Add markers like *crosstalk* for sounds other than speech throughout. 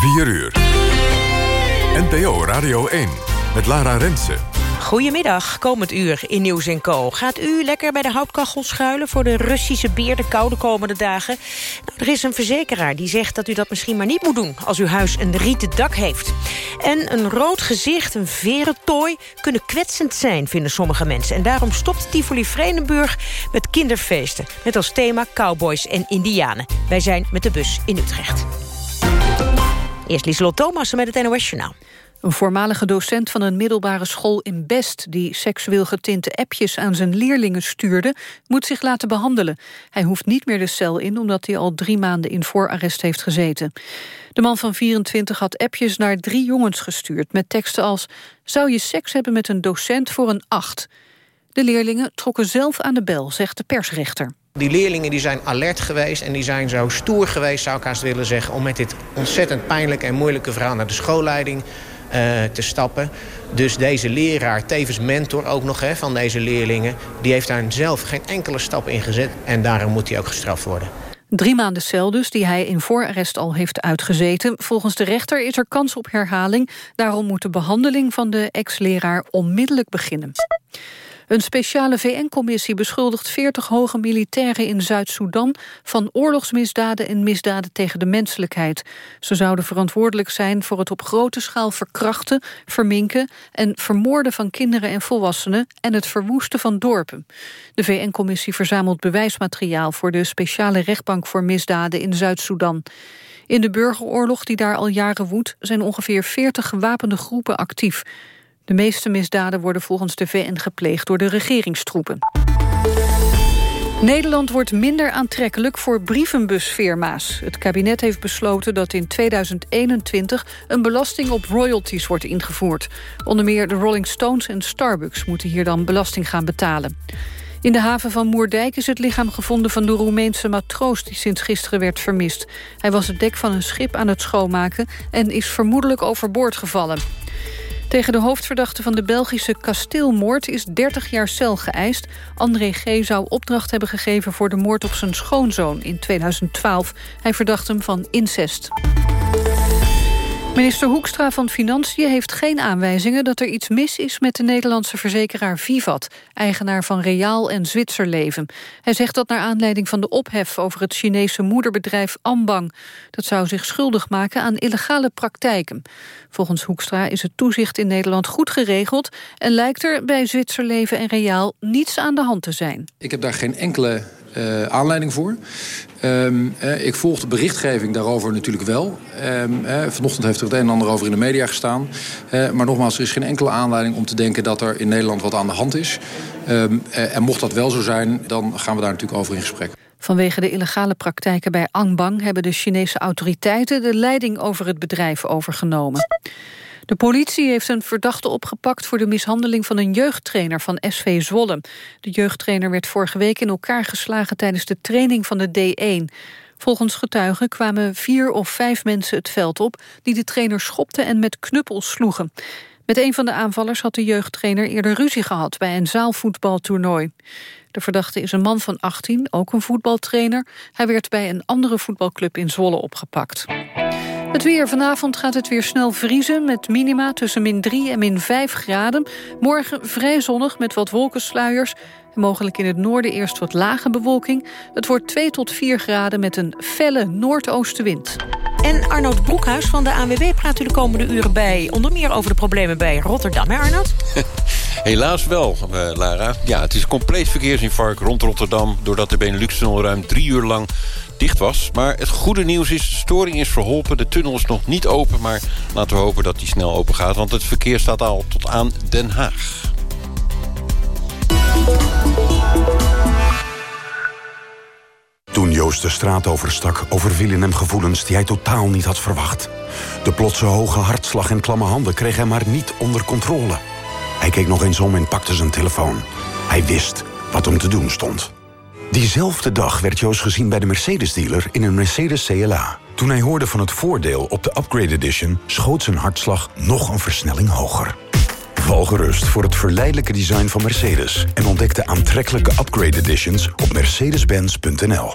4 uur. NPO Radio 1 met Lara Rensen. Goedemiddag, komend uur in Nieuws Co. Gaat u lekker bij de houtkachel schuilen... voor de Russische beer de koude komende dagen? Nou, er is een verzekeraar die zegt dat u dat misschien maar niet moet doen... als uw huis een rieten dak heeft. En een rood gezicht, een verentooi, kunnen kwetsend zijn... vinden sommige mensen. En daarom stopt Tivoli Vredenburg met kinderfeesten. Met als thema cowboys en indianen. Wij zijn met de bus in Utrecht. Eerst Lieselot Thomassen met het NOS Journaal. Een voormalige docent van een middelbare school in Best... die seksueel getinte appjes aan zijn leerlingen stuurde... moet zich laten behandelen. Hij hoeft niet meer de cel in... omdat hij al drie maanden in voorarrest heeft gezeten. De man van 24 had appjes naar drie jongens gestuurd... met teksten als... zou je seks hebben met een docent voor een acht? De leerlingen trokken zelf aan de bel, zegt de persrechter. Die leerlingen die zijn alert geweest en die zijn zo stoer geweest... zou ik haast willen zeggen, om met dit ontzettend pijnlijke en moeilijke verhaal... naar de schoolleiding uh, te stappen. Dus deze leraar, tevens mentor ook nog hè, van deze leerlingen... die heeft daar zelf geen enkele stap in gezet en daarom moet hij ook gestraft worden. Drie maanden cel dus, die hij in voorarrest al heeft uitgezeten. Volgens de rechter is er kans op herhaling. Daarom moet de behandeling van de ex-leraar onmiddellijk beginnen. Een speciale VN-commissie beschuldigt 40 hoge militairen in Zuid-Soedan... van oorlogsmisdaden en misdaden tegen de menselijkheid. Ze zouden verantwoordelijk zijn voor het op grote schaal verkrachten... verminken en vermoorden van kinderen en volwassenen... en het verwoesten van dorpen. De VN-commissie verzamelt bewijsmateriaal... voor de speciale rechtbank voor misdaden in Zuid-Soedan. In de burgeroorlog die daar al jaren woedt... zijn ongeveer 40 gewapende groepen actief... De meeste misdaden worden volgens de VN gepleegd door de regeringstroepen. Nederland wordt minder aantrekkelijk voor brievenbusfirma's. Het kabinet heeft besloten dat in 2021 een belasting op royalties wordt ingevoerd. Onder meer de Rolling Stones en Starbucks moeten hier dan belasting gaan betalen. In de haven van Moerdijk is het lichaam gevonden van de Roemeense matroos... die sinds gisteren werd vermist. Hij was het dek van een schip aan het schoonmaken... en is vermoedelijk overboord gevallen. Tegen de hoofdverdachte van de Belgische kasteelmoord is 30 jaar cel geëist. André G. zou opdracht hebben gegeven voor de moord op zijn schoonzoon in 2012. Hij verdacht hem van incest. Minister Hoekstra van Financiën heeft geen aanwijzingen... dat er iets mis is met de Nederlandse verzekeraar Vivat... eigenaar van Reaal en Zwitserleven. Hij zegt dat naar aanleiding van de ophef... over het Chinese moederbedrijf Ambang. Dat zou zich schuldig maken aan illegale praktijken. Volgens Hoekstra is het toezicht in Nederland goed geregeld... en lijkt er bij Zwitserleven en Reaal niets aan de hand te zijn. Ik heb daar geen enkele uh, aanleiding voor. Um, uh, ik volg de berichtgeving daarover natuurlijk wel. Um, uh, vanochtend heeft er het een en ander over in de media gestaan. maar nogmaals, er is geen enkele aanleiding om te denken dat er in Nederland wat aan de hand is. Um, en mocht dat wel zo zijn, dan gaan we daar natuurlijk over in gesprek. Vanwege de illegale praktijken bij Angbang hebben de Chinese autoriteiten de leiding over het bedrijf overgenomen. De politie heeft een verdachte opgepakt voor de mishandeling van een jeugdtrainer van SV Zwolle. De jeugdtrainer werd vorige week in elkaar geslagen tijdens de training van de D1. Volgens getuigen kwamen vier of vijf mensen het veld op... die de trainer schopten en met knuppels sloegen. Met een van de aanvallers had de jeugdtrainer eerder ruzie gehad... bij een zaalvoetbaltoernooi. De verdachte is een man van 18, ook een voetbaltrainer. Hij werd bij een andere voetbalclub in Zwolle opgepakt. Het weer. Vanavond gaat het weer snel vriezen... met minima tussen min 3 en min 5 graden. Morgen vrij zonnig met wat wolkensluiers. mogelijk in het noorden eerst wat lage bewolking. Het wordt 2 tot 4 graden met een felle noordoostenwind. En Arnoud Broekhuis van de ANWB praat u de komende uren bij. Onder meer over de problemen bij Rotterdam, hè Arnoud? *laughs* Helaas wel, uh, Lara. Ja, het is een compleet verkeersinfarct rond Rotterdam... doordat de Benelux-tunnel ruim drie uur lang dicht was. Maar het goede nieuws is, de storing is verholpen. De tunnel is nog niet open, maar laten we hopen dat die snel open gaat. Want het verkeer staat al tot aan Den Haag. Toen Joost de straat overstak, overvielen hem gevoelens die hij totaal niet had verwacht. De plotse hoge hartslag en klamme handen kreeg hij maar niet onder controle. Hij keek nog eens om en pakte zijn telefoon. Hij wist wat hem te doen stond. Diezelfde dag werd Joost gezien bij de Mercedes-dealer in een Mercedes CLA. Toen hij hoorde van het voordeel op de Upgrade Edition... schoot zijn hartslag nog een versnelling hoger. Val gerust voor het verleidelijke design van Mercedes... en ontdek de aantrekkelijke Upgrade Editions op mercedes-benz.nl.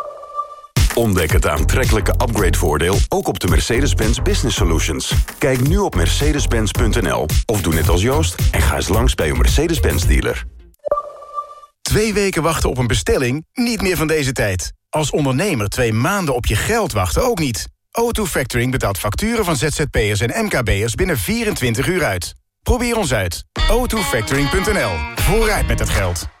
Ontdek het aantrekkelijke upgrade-voordeel ook op de Mercedes-Benz Business Solutions. Kijk nu op mercedes-benz.nl of doe net als Joost en ga eens langs bij uw Mercedes-Benz dealer. Twee weken wachten op een bestelling? Niet meer van deze tijd. Als ondernemer twee maanden op je geld wachten ook niet. O2 Factoring betaalt facturen van ZZP'ers en MKB'ers binnen 24 uur uit. Probeer ons uit. o2factoring.nl. Vooruit met het geld.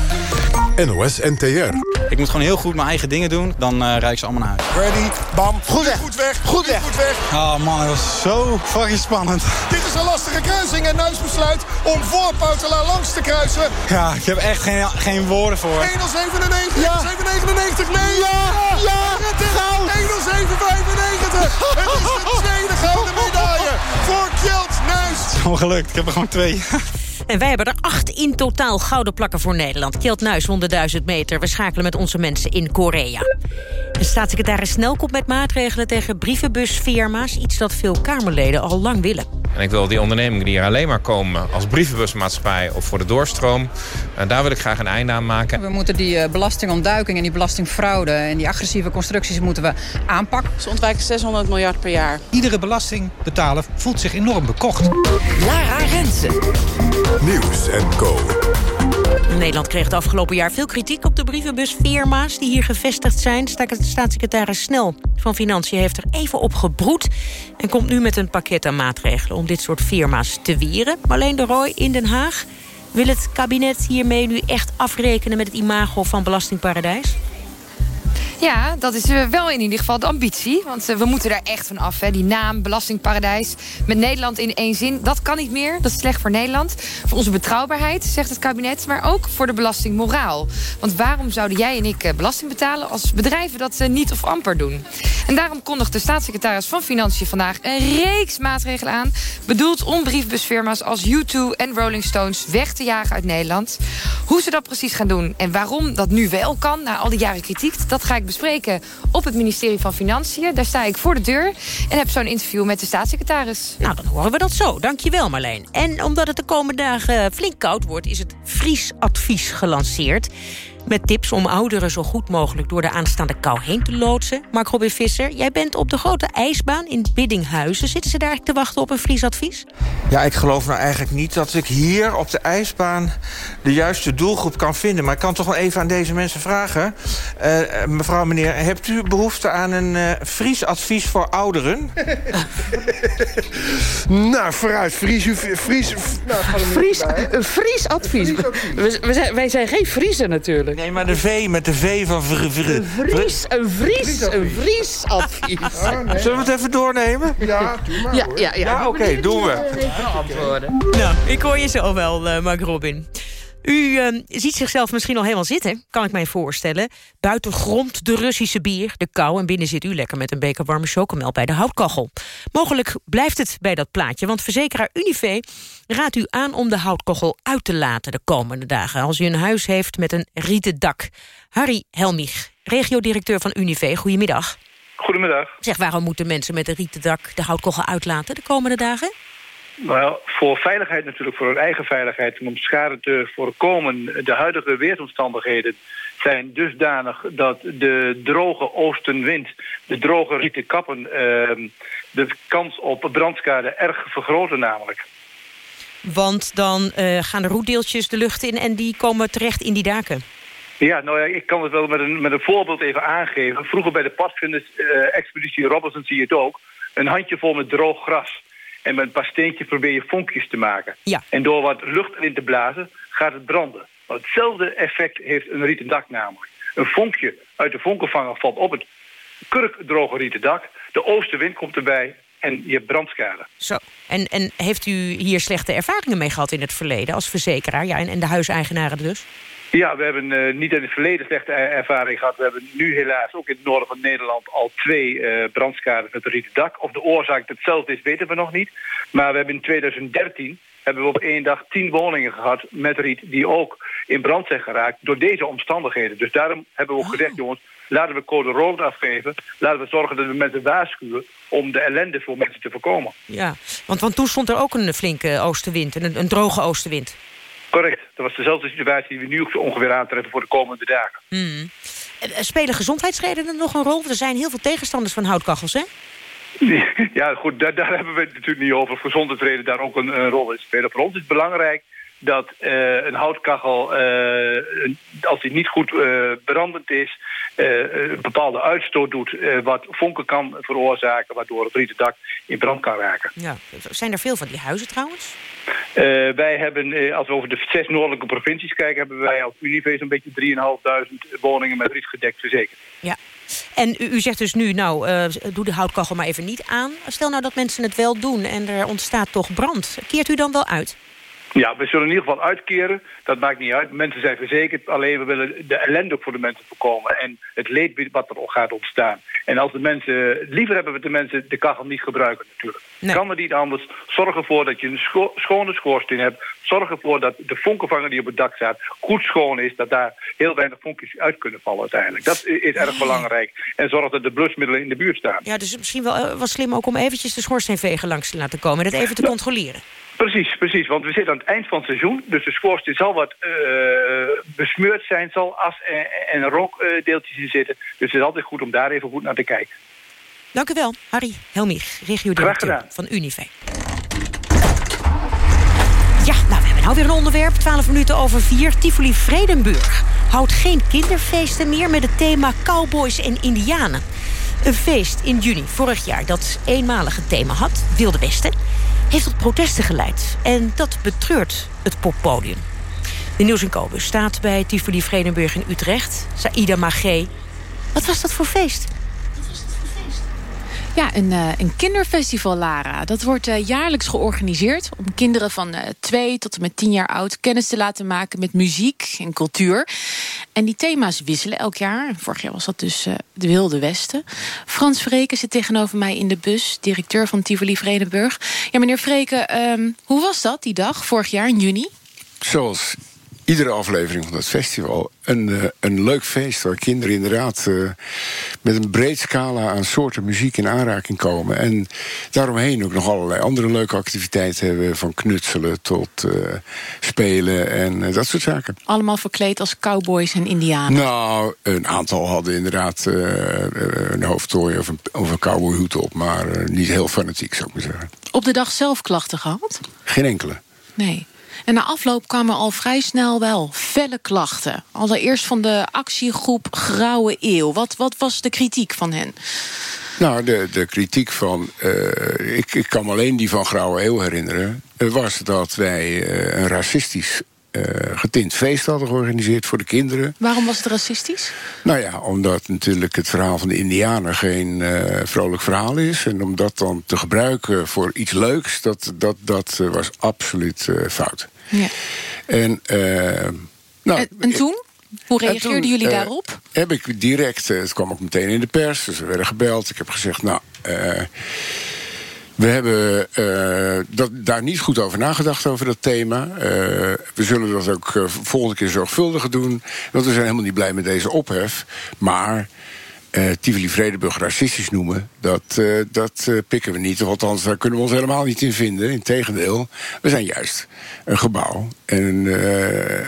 NOS NTR. Ik moet gewoon heel goed mijn eigen dingen doen. Dan uh, rijd ik ze allemaal naar huis. Ready, bam, goed weg. Goed weg, goed weg. Goed weg. Oh man, dat was zo fucking spannend. Dit is een lastige kruising en Nuis besluit om voor Poutela langs te kruisen. Ja, ik heb echt geen, geen woorden voor. 1.97, ja. 7.99, nee. Ja, ja, het is 1.07.95. het is de tweede gouden medaille voor Kjeld Nuis. Het is gewoon gelukt, ik heb er gewoon twee. *laughs* En wij hebben er acht in totaal gouden plakken voor Nederland. Kjeld Nuis won de 1000 meter. We schakelen met onze mensen in Korea. De staatssecretaris Snel komt met maatregelen tegen brievenbusfirma's. Iets dat veel Kamerleden al lang willen. En ik wil die ondernemingen die hier alleen maar komen als brievenbusmaatschappij of voor de doorstroom. En daar wil ik graag een einde aan maken. We moeten die uh, belastingontduiking en die belastingfraude en die agressieve constructies moeten we aanpakken. Ze ontwijken 600 miljard per jaar. Iedere belastingbetaler voelt zich enorm bekocht. Lara Rensen. Nieuws en Co. Nederland kreeg het afgelopen jaar veel kritiek op de brievenbusfirma's die hier gevestigd zijn. Staatssecretaris Snel van Financiën heeft er even op gebroed... en komt nu met een pakket aan maatregelen om dit soort firma's te wieren. Marleen de Rooij in Den Haag. Wil het kabinet hiermee nu echt afrekenen met het imago van belastingparadijs? Ja, dat is uh, wel in ieder geval de ambitie. Want uh, we moeten daar echt van af. Hè. Die naam, belastingparadijs. Met Nederland in één zin. Dat kan niet meer. Dat is slecht voor Nederland. Voor onze betrouwbaarheid, zegt het kabinet. Maar ook voor de belastingmoraal. Want waarom zouden jij en ik uh, belasting betalen... als bedrijven dat niet of amper doen? En daarom kondigt de staatssecretaris van Financiën vandaag... een reeks maatregelen aan. Bedoeld om briefbusfirma's als U2 en Rolling Stones... weg te jagen uit Nederland. Hoe ze dat precies gaan doen en waarom dat nu wel kan... na al die jaren kritiek, dat ga ik bespreken op het ministerie van Financiën. Daar sta ik voor de deur en heb zo'n interview met de staatssecretaris. Nou, dan horen we dat zo. Dankjewel Marleen. En omdat het de komende dagen flink koud wordt... is het vriesadvies gelanceerd. Met tips om ouderen zo goed mogelijk door de aanstaande kou heen te loodsen. Mark Robin Visser, jij bent op de grote ijsbaan in Biddinghuizen. Zitten ze daar te wachten op een vriesadvies? Ja, ik geloof nou eigenlijk niet dat ik hier op de ijsbaan... de juiste doelgroep kan vinden. Maar ik kan toch wel even aan deze mensen vragen. Uh, mevrouw, meneer, hebt u behoefte aan een uh, vriesadvies voor ouderen? *laughs* nou, vooruit. Vries... vries nou, vries, een vriesadvies. We, we zijn, wij zijn geen Vriezen natuurlijk. Nee, maar de V met de V van... Vr, vr, een vries, een vries, een vriesadvies. Oh, nee. Zullen we het even doornemen? Ja, doe maar. Ja, ja, ja. ja oké, okay, doen we. Antwoorden. Nou, ik hoor je zo wel, uh, Mark Robin. U uh, ziet zichzelf misschien al helemaal zitten, kan ik mij voorstellen. Buiten grond de Russische bier, de kou... en binnen zit u lekker met een beker warme chocomel bij de houtkachel. Mogelijk blijft het bij dat plaatje, want verzekeraar Unive raadt u aan om de houtkachel uit te laten de komende dagen... als u een huis heeft met een rieten dak. Harry Helmich, regiodirecteur van Unive, goedemiddag. Goedemiddag. Zeg, waarom moeten mensen met een rieten dak de houtkachel uitlaten de komende dagen? Nou, voor veiligheid natuurlijk, voor hun eigen veiligheid... en om schade te voorkomen. De huidige weersomstandigheden zijn dusdanig dat de droge oostenwind... de droge rieten kappen uh, de kans op brandschade erg vergroten namelijk. Want dan uh, gaan de roetdeeltjes de lucht in en die komen terecht in die daken. Ja, nou ja, ik kan het wel met een, met een voorbeeld even aangeven. Vroeger bij de padvinders-expeditie uh, Robinson zie je het ook. Een handjevol met droog gras. En met een paar steentjes probeer je vonkjes te maken. Ja. En door wat lucht erin te blazen, gaat het branden. Maar hetzelfde effect heeft een rieten dak namelijk. Een vonkje uit de vonkenvanger valt op het kurkdroge rieten dak. De oostenwind komt erbij en je hebt brandschade. Zo. En, en heeft u hier slechte ervaringen mee gehad in het verleden als verzekeraar? Ja, en, en de huiseigenaren dus? Ja, we hebben eh, niet in het verleden slechte er- ervaring gehad. We hebben nu helaas ook in het noorden van Nederland al twee brandschades met een rieten dak. Of de oorzaak hetzelfde is, weten we nog niet. Maar we hebben in 2013 hebben we op één dag tien woningen gehad met riet... die ook in brand zijn geraakt door deze omstandigheden. Dus daarom hebben we ook gezegd, jongens, laten we code rood afgeven. Laten we zorgen dat we mensen waarschuwen om de ellende voor mensen te voorkomen. Ja, want, want toen stond er ook een flinke oostenwind, een, een droge oostenwind. Correct. Dat was dezelfde situatie die we nu ongeveer aantreffen voor de komende dagen. Hmm. Eh, Spelen gezondheidsredenen nog een rol? Want Er zijn heel veel tegenstanders van houtkachels, hè? *laughs* Ja, goed, daar, daar hebben we het natuurlijk niet over. Gezondheidsreden daar ook een, een rol in spelen. Voor ons is het belangrijk dat eh, een houtkachel, eh, een- als die niet goed eh, brandend is... een bepaalde uitstoot doet wat vonken kan veroorzaken... waardoor het rieten dak in brand kan raken. Ja. Zijn er veel van die huizen trouwens? Wij hebben, als we over de zes noordelijke provincies kijken... hebben wij als Unive zo'n beetje 3.500 woningen met riet gedekt verzekerd. Ja. En u, u zegt dus nu, nou, doe de houtkachel maar even niet aan. Stel nou dat mensen het wel doen en er ontstaat toch brand. Keert u dan wel uit? Ja, we zullen in ieder geval uitkeren. Dat maakt niet uit. Mensen zijn verzekerd. Alleen we willen de ellende ook voor de mensen voorkomen. En het leed wat er gaat ontstaan. En als de mensen... Liever hebben we de mensen de kachel niet gebruiken natuurlijk. Kan het niet anders. Zorg ervoor dat je een scho- schone schoorsteen hebt. Zorg ervoor dat de vonkenvanger die op het dak staat... goed schoon is. Dat daar heel weinig vonkjes uit kunnen vallen uiteindelijk. Dat is erg belangrijk. En zorg dat de blusmiddelen in de buurt staan. Ja, dus misschien wel eh, was slim ook om eventjes de schoorsteenveger langs te laten komen... en dat even te controleren. Precies, precies. Want we zitten aan het eind van het seizoen. Dus de schoorsteen zal wat eh, besmeurd zijn. Zal as en, en rookdeeltjes in zitten. Dus het is altijd goed om daar even goed naar te kijken. Dank u wel, Harry Helmich, regio-directeur van Unive. Ja, nou, we hebben nou weer een onderwerp. 12 minuten over 4. Tivoli Vredenburg houdt geen kinderfeesten meer... met het thema cowboys en indianen. Een feest in juni vorig jaar dat eenmalige thema had, Wilde Westen... heeft tot protesten geleid. En dat betreurt het poppodium. De Nieuws en Kobus staat bij Tivoli Vredenburg in Utrecht. Saïda Magé. Wat was dat voor feest? Ja, een, eh, een kinderfestival, Lara. Dat wordt eh, jaarlijks georganiseerd om kinderen van eh, twee tot en met tien jaar oud kennis te laten maken met muziek en cultuur. En die thema's wisselen elk jaar. Vorig jaar was dat dus eh, de Wilde Westen. Frans Vreken zit tegenover mij in de bus, directeur van Tivoli Vredenburg. Ja, meneer Vreken, ehm, hoe was dat die dag vorig jaar in juni? Zoals iedere aflevering van dat festival. Een, eh, een leuk feest waar kinderen inderdaad eh, met een breed scala aan soorten muziek in aanraking komen. En daaromheen ook nog allerlei andere leuke activiteiten hebben. Van knutselen tot eh, spelen en dat soort zaken. Allemaal verkleed als cowboys en indianen. Nou, een aantal hadden inderdaad een hoofdtooi of een, of een cowboyhoed op. Maar niet heel fanatiek, zou ik maar zeggen. Op de dag zelf klachten gehad? Geen enkele. Nee. En na afloop kwamen al vrij snel wel felle klachten. Allereerst van de actiegroep Grauwe Eeuw. Wat, wat was de kritiek van hen? Nou, de, de kritiek van. eh, ik, ik kan me alleen die van Grauwe Eeuw herinneren. eh, was dat wij eh, een racistisch eh, getint feest hadden georganiseerd voor de kinderen. Waarom was het racistisch? Nou ja, omdat natuurlijk het verhaal van de Indianen geen eh, vrolijk verhaal is. En om dat dan te gebruiken voor iets leuks, dat, dat, dat eh, was absoluut fout. Ja. En, nou, En, en toen? Hoe en reageerden toen, jullie daarop? Heb ik direct, het kwam ook meteen in de pers, dus we werden gebeld. Ik heb gezegd, nou, we hebben eh, dat, daar niet goed over nagedacht over dat thema. Eh, we zullen dat ook eh, volgende keer zorgvuldiger doen. Want we zijn helemaal niet blij met deze ophef. Maar eh Tivoli Vredenburg racistisch noemen, dat, eh, dat eh, pikken we niet. Of althans, daar kunnen we ons helemaal niet in vinden. Integendeel, we zijn juist een gebouw en een,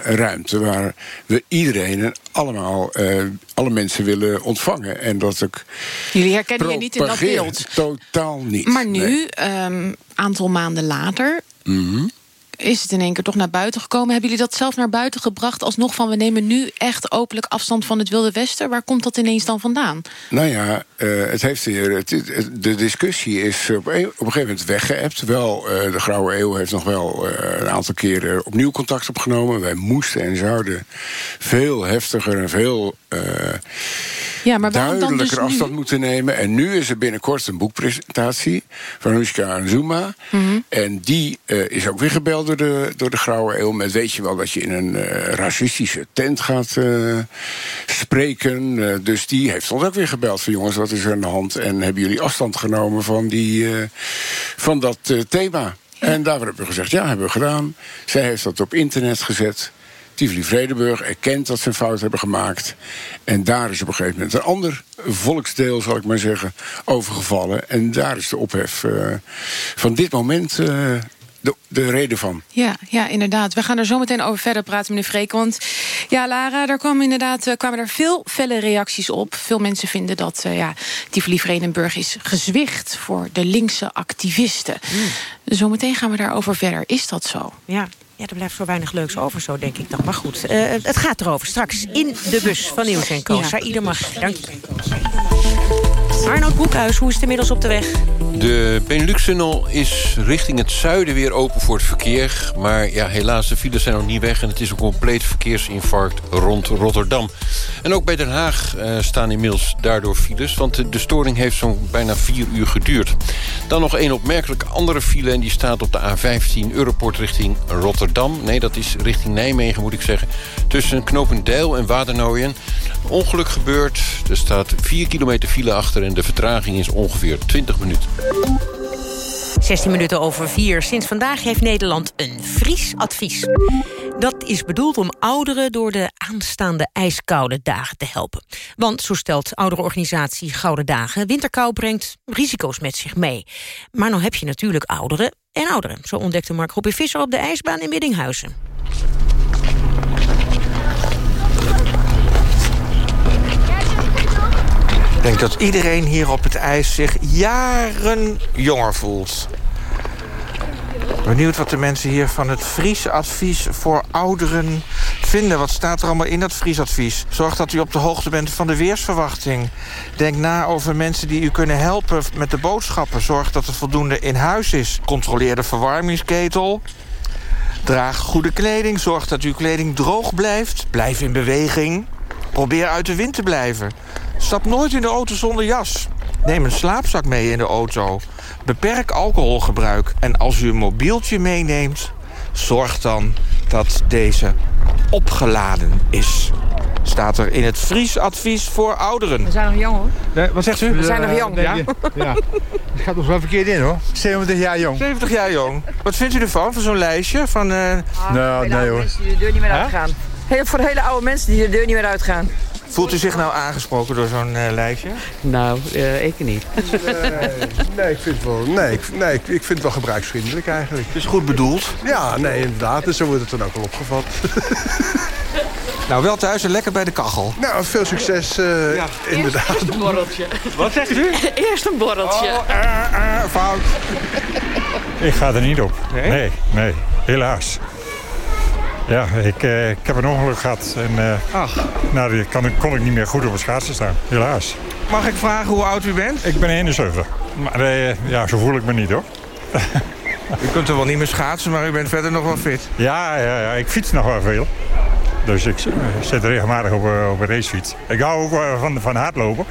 een ruimte waar we iedereen en allemaal, alle mensen willen ontvangen. En dat ook. Jullie herkennen je niet in dat beeld. Totaal niet. Maar nu, Nee. een aantal maanden later, Mhm. Is het in één keer toch naar buiten gekomen. Hebben jullie dat zelf naar buiten gebracht? Alsnog van we nemen nu echt openlijk afstand van het Wilde Westen. Waar komt dat ineens dan vandaan? Nou ja, eh, het heeft de discussie is op een, gegeven moment weggeëpt. Wel, eh, de Grauwe Eeuw heeft nog wel eh, een aantal keren opnieuw contact opgenomen. Wij moesten en zouden veel heftiger en veel Ja, maar waarom dan dus duidelijker nu? afstand moeten nemen. En nu is er binnenkort een boekpresentatie van Ruska en Zuma. Mhm. En die eh, is ook weer gebeld door de, door de Grauwe Eeuw. Met weet je wel dat je in een eh, racistische tent gaat eh, spreken. Dus die heeft ons ook weer gebeld van jongens, wat is er aan de hand? En hebben jullie afstand genomen van, die, van dat thema? En daar hebben we gezegd, ja, hebben we gedaan. Zij heeft dat op internet gezet. Tivoli Vredenburg erkent dat ze een fout hebben gemaakt. En daar is op een gegeven moment een ander volksdeel, zal ik maar zeggen, overgevallen. En daar is de ophef eh, van dit moment eh, de, de reden van. Ja, ja, inderdaad. We gaan er zo meteen over verder praten, meneer Freek. Want ja, Lara, daar kwamen inderdaad eh, kwamen er veel felle reacties op. Veel mensen vinden dat uh, ja, Tivoli Vredenburg is gezwicht voor de linkse activisten. Mm. Zometeen gaan we daarover verder. Is dat zo? Ja. Ja, er blijft zo weinig leuks over, zo denk ik dan. Maar goed, uh, het gaat erover straks in de bus van Nieuws en Co. Ja. Mag, dank je. Arnold Boekhuis, hoe is het inmiddels op de weg? De Benelux-tunnel is richting het zuiden weer open voor het verkeer. Maar ja, helaas, de files zijn nog niet weg... en het is een compleet verkeersinfarct rond Rotterdam. En ook bij Den Haag uh, staan inmiddels daardoor files... want de, storing heeft zo'n bijna vier uur geduurd. Dan nog een opmerkelijk andere file... en die staat op de A15 Europort richting Rotterdam. Nee, dat is richting Nijmegen, moet ik zeggen. Tussen Knopendijl en Wadernooien. Ongeluk gebeurd. Er staat 4 kilometer file achter... en de vertraging is ongeveer 20 minuten. 16 minuten over 4. Sinds vandaag heeft Nederland een Fries advies. Dat is bedoeld om ouderen door de aanstaande ijskoude dagen te helpen. Want, zo stelt ouderenorganisatie Gouden Dagen... winterkou brengt risico's met zich mee. Maar nou heb je natuurlijk ouderen en ouderen. Zo ontdekte Mark Robin Visser op de ijsbaan in Biddinghuizen. Ik denk dat iedereen hier op het ijs zich jaren jonger voelt. Benieuwd wat de mensen hier van het Vriesadvies voor ouderen vinden. Wat staat er allemaal in dat Vriesadvies? Zorg dat u op de hoogte bent van de weersverwachting. Denk na over mensen die u kunnen helpen met de boodschappen. Zorg dat er voldoende in huis is. Controleer de verwarmingsketel. Draag goede kleding. Zorg dat uw kleding droog blijft. Blijf in beweging. Probeer uit de wind te blijven. Stap nooit in de auto zonder jas. Neem een slaapzak mee in de auto. Beperk alcoholgebruik. En als u een mobieltje meeneemt... zorg dan dat deze opgeladen is. Staat er in het Vriesadvies voor ouderen. We zijn nog jong, hoor. Nee, wat zegt u? We zijn nog jong. Ja? ja. Het gaat ons wel verkeerd in, hoor. 70 jaar jong. 70 jaar jong. Wat vindt u ervan, van zo'n lijstje? Van, uh... ah, nou, nee, hoor. mensen die de deur niet meer uitgaan. Heel, voor de hele oude mensen die de deur niet meer uitgaan. Voelt u zich nou aangesproken door zo'n uh, lijstje? Nou, uh, ik niet. nee, nee, ik vind het wel, nee, ik, nee, ik vind het wel gebruiksvriendelijk eigenlijk. Het is goed bedoeld? Ja, nee, inderdaad. Dus zo wordt het dan ook wel opgevat. *laughs* nou, wel thuis en lekker bij de kachel. Nou, veel succes, uh, ja, inderdaad. Eerst een borreltje. Wat zegt u? Eerst een borreltje. Oh, uh, fout. Ik ga er niet op. Nee? Nee, nee helaas. Ja, ik, uh, ik heb een ongeluk gehad en uh, Ach. nou, dan kon, kon ik niet meer goed op het schaatsen staan, helaas. Mag ik vragen hoe oud u bent? Ik ben 71, maar uh, ja, zo voel ik me niet hoor. u kunt er wel niet meer schaatsen, maar u bent verder nog wel fit? Ja, ja, ja ik fiets nog wel veel. Dus ik zit regelmatig op, op een racefiets. Ik hou ook wel van, van hardlopen.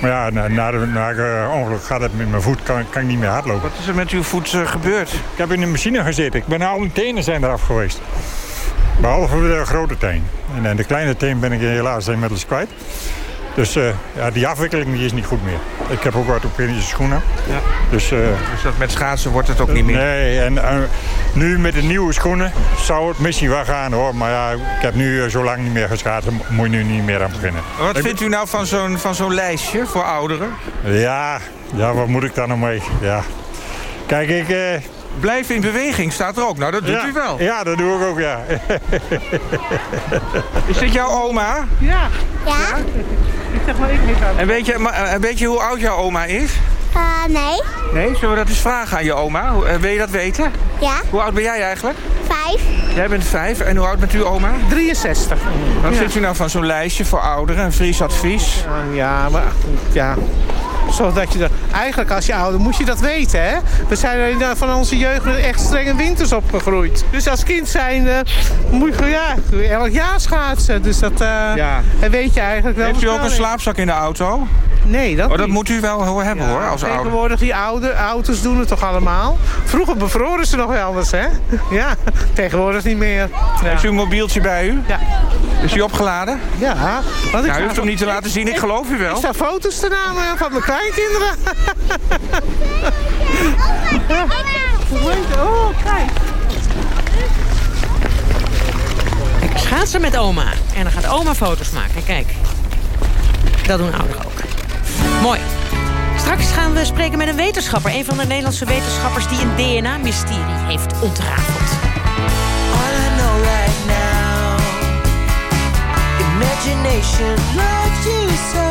Maar ja, na, na, na een ongeluk gaat het met mijn voet, kan, kan ik niet meer hardlopen. Wat is er met uw voet gebeurd? Ik heb in de machine gezeten. Ik ben al mijn tenen zijn eraf geweest. Behalve de grote teen. En de kleine teen ben ik helaas inmiddels kwijt. Dus uh, ja, die afwikkeling die is niet goed meer. Ik heb ook orthopedische schoenen. Ja. Dus, uh, dus dat met schaatsen wordt het ook niet meer? Nee, en uh, nu met de nieuwe schoenen zou het misschien wel gaan hoor. Maar ja, ik heb nu zo lang niet meer geschaatst. Moet je nu niet meer aan beginnen. Wat ik... vindt u nou van zo'n van zo'n lijstje voor ouderen? Ja, ja, wat moet ik daar nou mee? Ja. Kijk, ik... Blijf in beweging staat er ook. Nou, dat doet ja, u wel. Ja, dat doe ik ook, ja. *laughs* Is dit jouw oma? Ja. Ja? Ik zeg maar ik niet aan. En weet je, maar, weet je hoe oud jouw oma is? Uh, nee. Nee, zullen we dat eens vragen aan je oma? Hoe- eh, wil je dat weten? Ja. Hoe oud ben jij eigenlijk? Vijf. Jij bent vijf. En hoe oud bent u, oma? 63. Wat Ja. vindt u nou van zo'n lijstje voor ouderen? Een Fries advies? Ja, maar ja. Zodat je dat, eigenlijk als je ouder moet je dat weten, hè? We zijn er van onze jeugd met echt strenge winters opgegroeid. Dus als kind zijn moet je ja, elk jaar schaatsen. Dus dat Ja. en weet je eigenlijk wel. Heeft u ook een slaapzak in de auto? Nee, dat Oh, dat niet. moet u wel hebben hoor, als ouder. Tegenwoordig die oude auto's doen het toch allemaal? Vroeger bevroren ze nog wel eens, hè? Ja, *laughs* tegenwoordig niet meer. Ja. Heeft u een mobieltje bij u? Ja. Is die opgeladen? Ja. Want ik Nou, u hoeft hem niet te laten zien, ik geloof u wel. Ik sta foto's te namen van mijn kleinkinderen. *laughs* Oh, kijk. Lekker schaatsen met oma. En dan gaat oma foto's maken. Kijk. Dat doen ouderen ook. Mooi. Straks gaan we spreken met een wetenschapper. Een van de Nederlandse wetenschappers die een DNA-mysterie heeft ontrafeld. Imagination loves you so.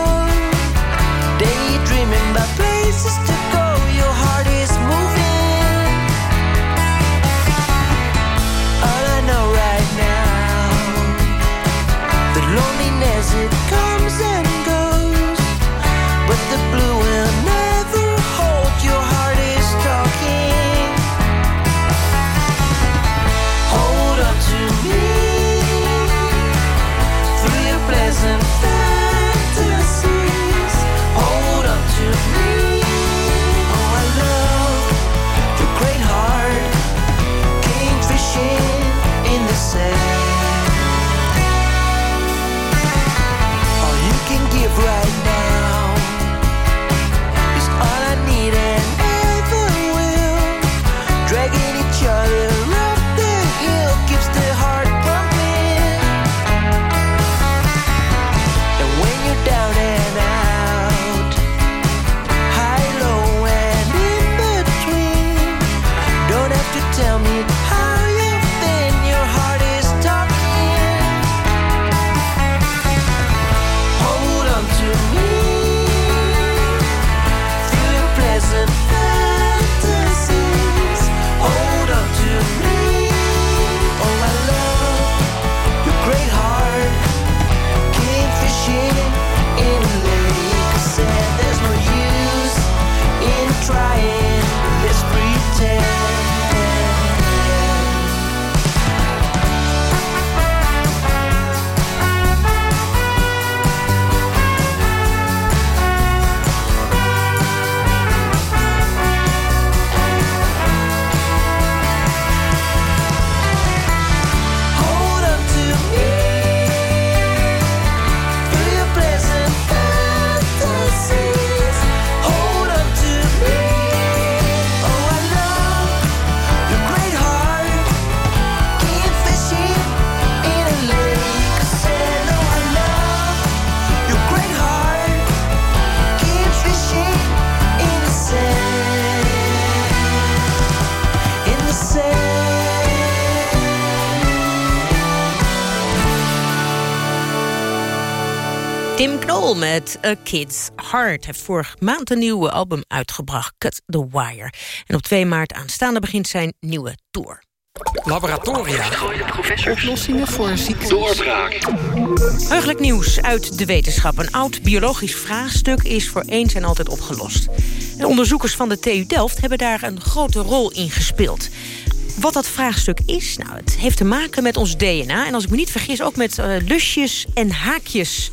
Daydreaming about places to go, your heart is moving. All I know right now, the loneliness it comes and met A Kid's Heart heeft vorig maand een nieuwe album uitgebracht, Cut the Wire. En op 2 maart aanstaande begint zijn nieuwe tour. Laboratoria. Oplossingen voor ziektes. Doorbraak. Heugelijk nieuws uit de wetenschap. Een oud biologisch vraagstuk is voor eens en altijd opgelost. En onderzoekers van de TU Delft hebben daar een grote rol in gespeeld. Wat dat vraagstuk is? Nou, het heeft te maken met ons DNA. En als ik me niet vergis, ook met eh, lusjes en haakjes.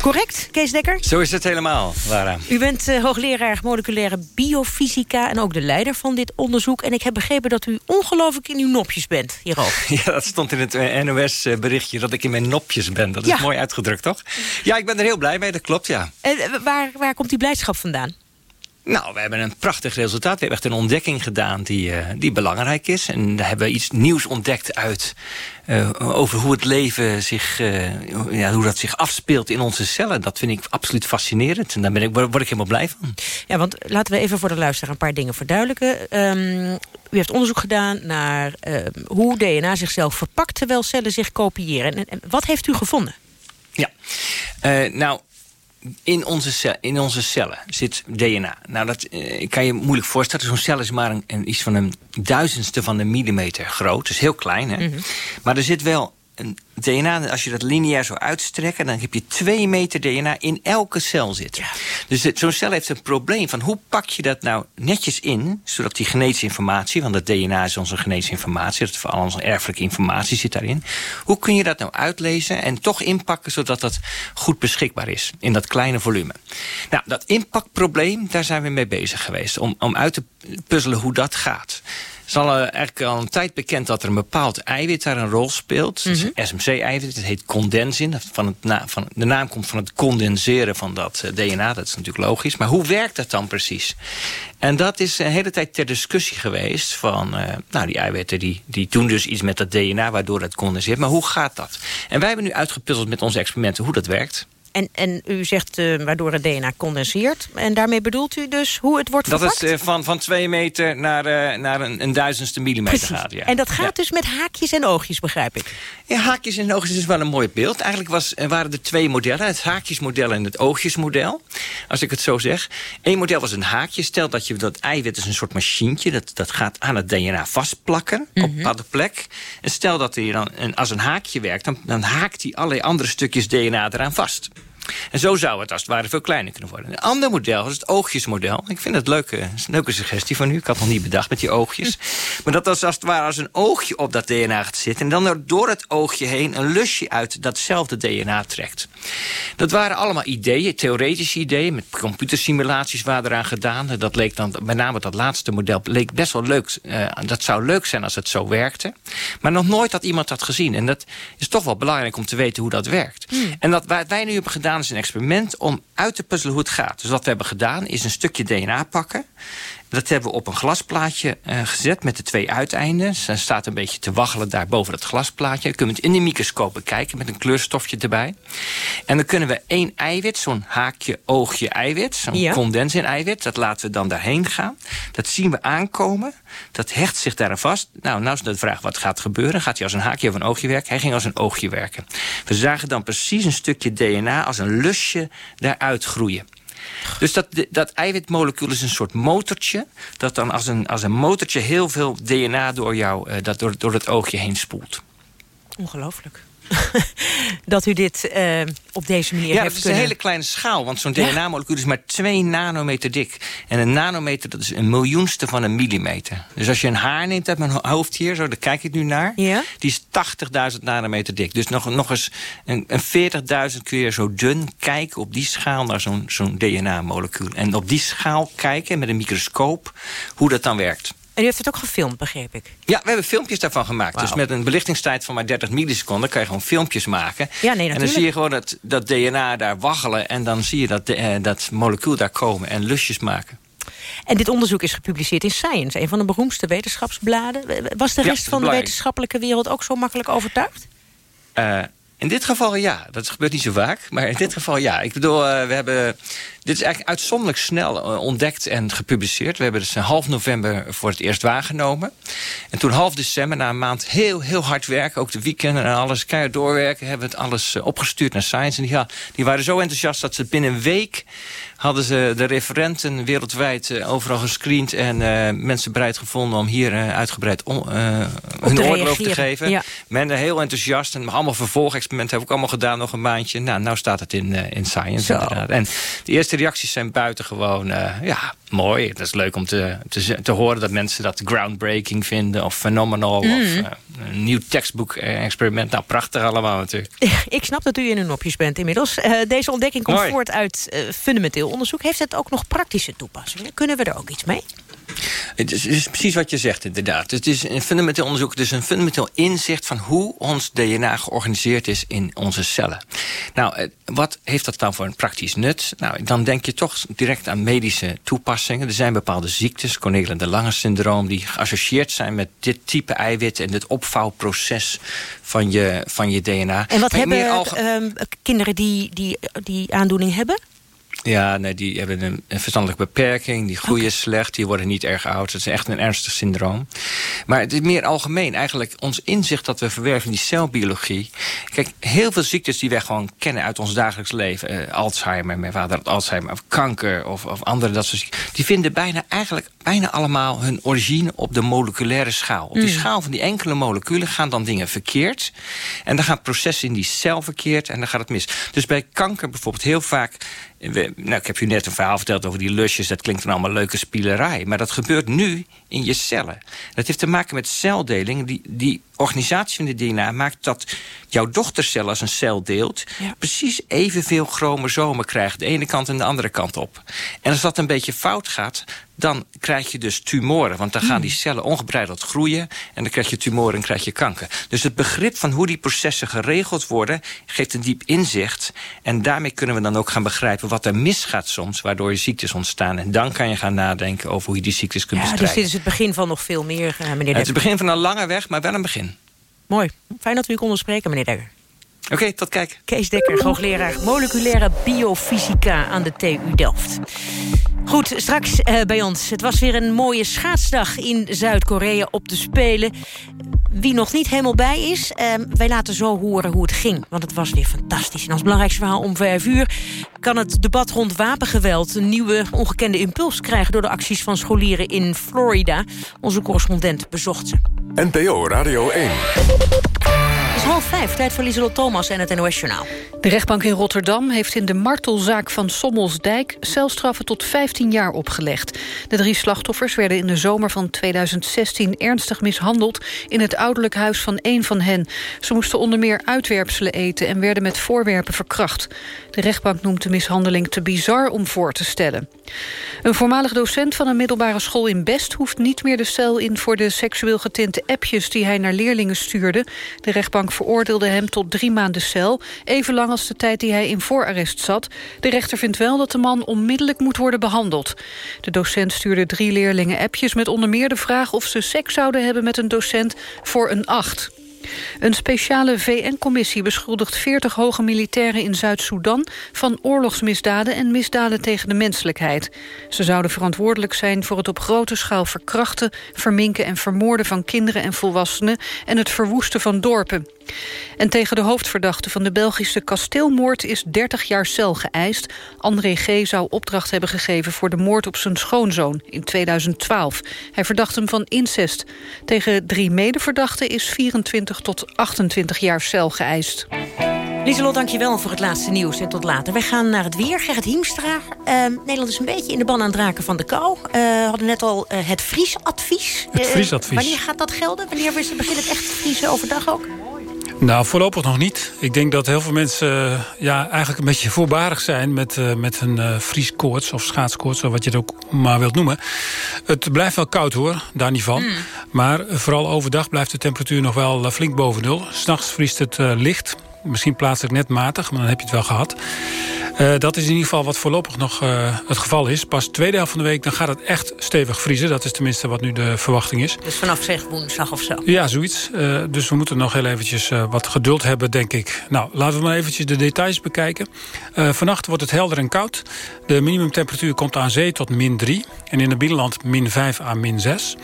Correct, Kees Dekker? Zo is het helemaal, Lara. U bent eh, hoogleraar moleculaire biofysica... en ook de leider van dit onderzoek. En ik heb begrepen dat u ongelooflijk in uw nopjes bent hierover. *laughs* Ja, dat stond in het NOS-berichtje dat ik in mijn nopjes ben. Dat is Ja. mooi uitgedrukt, toch? Ja, ik ben er heel blij mee, dat klopt, ja. En eh, waar, waar komt die blijdschap vandaan? Nou, we hebben een prachtig resultaat. We hebben echt een ontdekking gedaan die, eh, die belangrijk is. En daar hebben we iets nieuws ontdekt uit... eh, over hoe het leven zich, eh, ja, hoe dat zich afspeelt in onze cellen. Dat vind ik absoluut fascinerend. En daar ben ik, word ik helemaal blij van. Ja, want laten we even voor de luisteraar een paar dingen verduidelijken. Ehm, u heeft onderzoek gedaan naar hoe DNA zichzelf verpakt... terwijl cellen zich kopiëren. En, en wat heeft u gevonden? Ja, nou, in onze, cel, in onze cellen zit DNA. Nou, dat eh, kan je moeilijk voorstellen. Zo'n cel is maar een, een, iets van een duizendste van een millimeter groot. Dus heel klein, hè? Mhm. Maar er zit wel een DNA, als je dat lineair zou uitstrekken... dan heb je twee meter DNA in elke cel zitten. Dus zo'n cel heeft een probleem van hoe pak je dat nou netjes in... zodat die genetische informatie, want het DNA is onze genetische informatie... dat al onze erfelijke informatie zit daarin. Hoe kun je dat nou uitlezen en toch inpakken... zodat dat goed beschikbaar is in dat kleine volume? Nou, dat inpakprobleem, daar zijn we mee bezig geweest... om, om uit te puzzelen hoe dat gaat. Het is al eigenlijk al een tijd bekend dat er een bepaald eiwit daar een rol speelt. Het is een SMC-eiwit, het heet condensin. Van het na, van, de naam komt van het condenseren van dat eh, DNA, dat is natuurlijk logisch. Maar hoe werkt dat dan precies? En dat is een hele tijd ter discussie geweest van... eh, nou, die eiwitten die, die doen dus iets met dat DNA waardoor het condenseert. Maar hoe gaat dat? En wij hebben nu uitgepuzzeld met onze experimenten hoe dat werkt. En, en u zegt eh, waardoor het DNA condenseert. En daarmee bedoelt u dus hoe het wordt Dat verpakt? het eh, van, van twee meter naar, eh, naar een, een duizendste millimeter Precies. gaat. Ja. En dat gaat Ja. dus met haakjes en oogjes, begrijp ik. Ja, haakjes en oogjes is wel een mooi beeld. Eigenlijk was, waren er twee modellen. Het haakjesmodel en het oogjesmodel. Als ik het zo zeg. Eén model was een haakje. Stel dat je dat eiwit is een soort machientje. Dat, dat gaat aan het DNA vastplakken op een bepaalde plek. En stel dat hij dan een, als een haakje werkt... Dan, dan haakt hij allerlei andere stukjes DNA eraan vast. En zo zou het als het ware veel kleiner kunnen worden. Een ander model is het oogjesmodel. Ik vind is een leuke suggestie van u. Ik had het nog niet bedacht met die oogjes. *laughs* Maar dat was als het ware als een oogje op dat DNA gaat zitten... en dan er door het oogje heen een lusje uit datzelfde DNA trekt. Dat waren allemaal ideeën, theoretische ideeën... met computersimulaties waren eraan gedaan. Dat leek dan, met name dat laatste model, leek best wel leuk. Eh, dat zou leuk zijn als het zo werkte. Maar nog nooit had iemand dat gezien. En dat is toch wel belangrijk om te weten hoe dat werkt. En dat wat wij nu hebben gedaan is een experiment om uit te puzzelen hoe het gaat. Dus wat we hebben gedaan is een stukje DNA pakken. Dat hebben we op een glasplaatje eh, gezet met de twee uiteinden. Ze staat een beetje te waggelen daar boven dat glasplaatje. Dan kunnen we het in de microscoop bekijken met een kleurstofje erbij. En dan kunnen we één eiwit, zo'n haakje, oogje eiwit... zo'n Ja. condensin-eiwit, dat laten we dan daarheen gaan. Dat zien we aankomen. Dat hecht zich daar aan vast. Nou, nou is de vraag wat gaat gebeuren. Gaat hij als een haakje of een oogje werken? Hij ging als een oogje werken. We zagen dan precies een stukje DNA als een lusje daaruit groeien. Dus dat, dat eiwitmolecuul is een soort motortje... dat dan als een, als een motortje heel veel DNA door, jou, eh, dat door, door het oogje heen spoelt. Ongelooflijk. *laughs* dat u dit eh, op deze manier Ja, het is een hele kleine schaal, want zo'n. DNA-molecuul is maar 2 nanometer dik. En een nanometer, dat is een miljoenste van een millimeter. Dus als je een haar neemt uit mijn ho- hoofd hier, zo, daar kijk ik nu naar... Ja? die is 80.000 nanometer dik. Dus nog, nog eens een, een 40.000 keer zo dun kijken op die schaal naar zo'n zo'n DNA-molecuul. En op die schaal kijken met een microscoop hoe dat dan werkt. En u heeft het ook gefilmd, begreep ik. Ja, we hebben filmpjes daarvan gemaakt. Dus met een belichtingstijd van maar 30 milliseconden... kan je gewoon filmpjes maken. Ja, nee, en dan natuurlijk. zie je gewoon dat, dat DNA daar waggelen... en dan zie je dat, eh, dat molecuul daar komen en lusjes maken. En dit onderzoek is gepubliceerd in Science, een van de beroemdste wetenschapsbladen. Was de rest van de wetenschappelijke wereld ook zo makkelijk overtuigd? Eh, in dit geval ja. Dat gebeurt niet zo vaak. Maar in dit geval ja. Ik bedoel, eh, we hebben... Dit is eigenlijk uitzonderlijk snel eh, ontdekt en gepubliceerd. We hebben dus een half november voor het eerst waargenomen. En toen half december, na een maand heel, heel hard werken... ook de weekenden en alles, keihard doorwerken... hebben we het alles eh, opgestuurd naar Science. En die, ja, die waren zo enthousiast dat ze binnen een week... hadden ze de referenten wereldwijd eh, overal gescreend... en mensen bereid gevonden om hier uitgebreid on- eh, hun te oordeel over te reageren, geven. ja. Men heel enthousiast. En allemaal vervolgexperimenten heb ik allemaal gedaan, nog een maandje. Nou, nou staat het in, in Science. En de eerste reacties zijn buitengewoon, eh ja, mooi. Het is leuk om te, te, te horen dat mensen dat groundbreaking vinden... of phenomenal, Mm. of eh, een nieuw textboek-experiment. Nou, prachtig allemaal natuurlijk. *laughs* Ik snap dat u in uw nopjes bent inmiddels. Eh, deze ontdekking komt Mooi. voort uit eh, fundamenteel onderzoek. Heeft het ook nog praktische toepassingen? Kunnen we er ook iets mee? Het is, het is precies wat je zegt, inderdaad. Het is een fundamenteel onderzoek, dus een fundamenteel inzicht van hoe ons DNA georganiseerd is in onze cellen. Nou, eh, wat heeft dat dan voor een praktisch nut? Nou, dan denk je toch direct aan medische toepassingen. Er zijn bepaalde ziektes, Cornelia de Lange syndroom, die geassocieerd zijn met dit type eiwit en dit opvouwproces van je, van je DNA. En wat Maar hebben meer alge- ehm, kinderen die, die die aandoening hebben? Ja, nee, die hebben een, een verstandelijke beperking. Die groeien slecht, die worden niet erg oud. Het is echt een ernstig syndroom. Maar het is meer algemeen eigenlijk ons inzicht dat we verwerven in die celbiologie. Kijk, heel veel ziektes die wij gewoon kennen uit ons dagelijks leven. eh, Alzheimer, mijn vader had Alzheimer, of kanker of, of andere dat soort ziekten. Die vinden bijna eigenlijk bijna allemaal hun origine op de moleculaire schaal. Op die Mm. schaal van die enkele moleculen gaan dan dingen verkeerd. En dan gaat het proces in die cel verkeerd en dan gaat het mis. Dus bij kanker bijvoorbeeld heel vaak... we- nou, ik heb u net een verhaal verteld over die lusjes. Dat klinkt dan allemaal leuke spielerij. Maar dat gebeurt nu in je cellen. Dat heeft te maken met celdeling. Die, die organisatie van de DNA maakt dat jouw dochtercel als een cel deelt... precies evenveel chromosomen krijgt. De ene kant en de andere kant op. En als dat een beetje fout gaat... dan krijg je dus tumoren. Want dan gaan die cellen ongebreideld groeien... en dan krijg je tumoren en krijg je kanker. Dus het begrip van hoe die processen geregeld worden... geeft een diep inzicht. En daarmee kunnen we dan ook gaan begrijpen wat er misgaat soms... waardoor je ziektes ontstaan. En dan kan je gaan nadenken over hoe je die ziektes kunt Ja, dus bestrijden. dit is het begin van nog veel meer, eh, meneer het is het begin van een lange weg, maar wel een begin. Mooi. Fijn dat we u konden spreken, meneer Dekker. Oké, tot kijk. Kees Dekker, hoogleraar moleculaire biofysica aan de TU Delft. Goed, straks eh, bij ons. Het was weer een mooie schaatsdag in Zuid-Korea op de Spelen. Wie nog niet helemaal bij is, eh, wij laten zo horen hoe het ging. Want het was weer fantastisch. En als belangrijkste verhaal om vijf uur... kan het debat rond wapengeweld een nieuwe ongekende impuls krijgen... door de acties van scholieren in Florida. Onze correspondent bezocht ze. NPO Radio 1. Is half vijf, tijd voor Lieselot Thomas en het NOS-journaal. De rechtbank in Rotterdam heeft in de martelzaak van Sommelsdijk... celstraffen tot 15 jaar opgelegd. De drie slachtoffers werden in de zomer van 2016 ernstig mishandeld... in het ouderlijk huis van één van hen. Ze moesten onder meer uitwerpselen eten... en werden met voorwerpen verkracht. De rechtbank noemt de mishandeling te bizar om voor te stellen. Een voormalig docent van een middelbare school in Best... hoeft niet meer de cel in voor de seksueel getinte appjes... die hij naar leerlingen stuurde. De rechtbank veroordeelde hem tot drie maanden cel... even lang als de tijd die hij in voorarrest zat. De rechter vindt wel dat de man onmiddellijk moet worden behandeld. De docent stuurde drie leerlingen appjes... met onder meer de vraag of ze seks zouden hebben met een docent voor een acht. Een speciale VN-commissie beschuldigt 40 hoge militairen in Zuid-Soedan... van oorlogsmisdaden en misdaden tegen de menselijkheid. Ze zouden verantwoordelijk zijn voor het op grote schaal verkrachten... verminken en vermoorden van kinderen en volwassenen... en het verwoesten van dorpen. En tegen de hoofdverdachte van de Belgische kasteelmoord... is 30 jaar cel geëist. André G. zou opdracht hebben gegeven voor de moord op zijn schoonzoon in 2012. Hij verdacht hem van incest. Tegen drie medeverdachten is 24 tot 28 jaar cel geëist. Lieselot, dankjewel voor het laatste nieuws en tot later. Wij gaan naar het weer. Gerrit Hiemstra. Ehm, Nederland is een beetje in de ban aan het raken van de kou. Eh, We hadden net al eh, het vriesadvies. Het Eh, vriesadvies. wanneer gaat dat gelden? Wanneer begint het echt te vriezen overdag ook? Nou, voorlopig nog niet. Ik denk dat heel veel mensen eh, ja, eigenlijk een beetje voorbarig zijn... met, eh, met een eh vrieskoorts of schaatskoorts, of wat je het ook maar wilt noemen. Het blijft wel koud hoor, daar niet van. Maar eh, vooral overdag blijft de temperatuur nog wel flink boven nul. S'nachts vriest het licht. Misschien plaatselijk net matig, maar dan heb je het wel gehad. Eh, dat is in ieder geval wat voorlopig nog eh, het geval is. Pas de tweede helft van de week dan gaat het echt stevig vriezen. Dat is tenminste wat nu de verwachting is. Dus vanaf zeg woensdag of zo. Ja, zoiets. Eh, dus we moeten nog heel eventjes wat geduld hebben, denk ik. Nou, laten we maar eventjes de details bekijken. Vannacht wordt het helder en koud. De minimumtemperatuur komt aan zee tot min 3. En in het binnenland min 5 à min 6.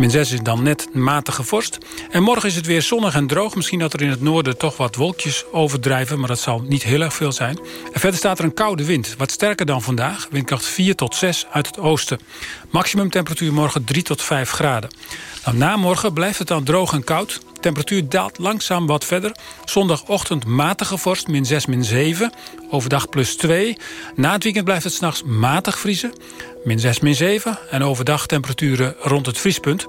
Min 6 is dan net matige vorst. En morgen is het weer zonnig en droog. Misschien dat er in het noorden toch wat wolkjes overdrijven... maar dat zal niet heel erg veel zijn. En verder staat er een koude wind. Wat sterker dan vandaag. Windkracht 4 tot 6 uit het oosten. Maximum temperatuur morgen 3 tot 5 graden. Nou, na morgen blijft het dan droog en koud. Temperatuur daalt langzaam wat verder. Zondagochtend matige vorst, min 6, min 7. Overdag plus 2. Na het weekend blijft het s'nachts matig vriezen. Min 6, min 7. En overdag temperaturen rond het vriespunt.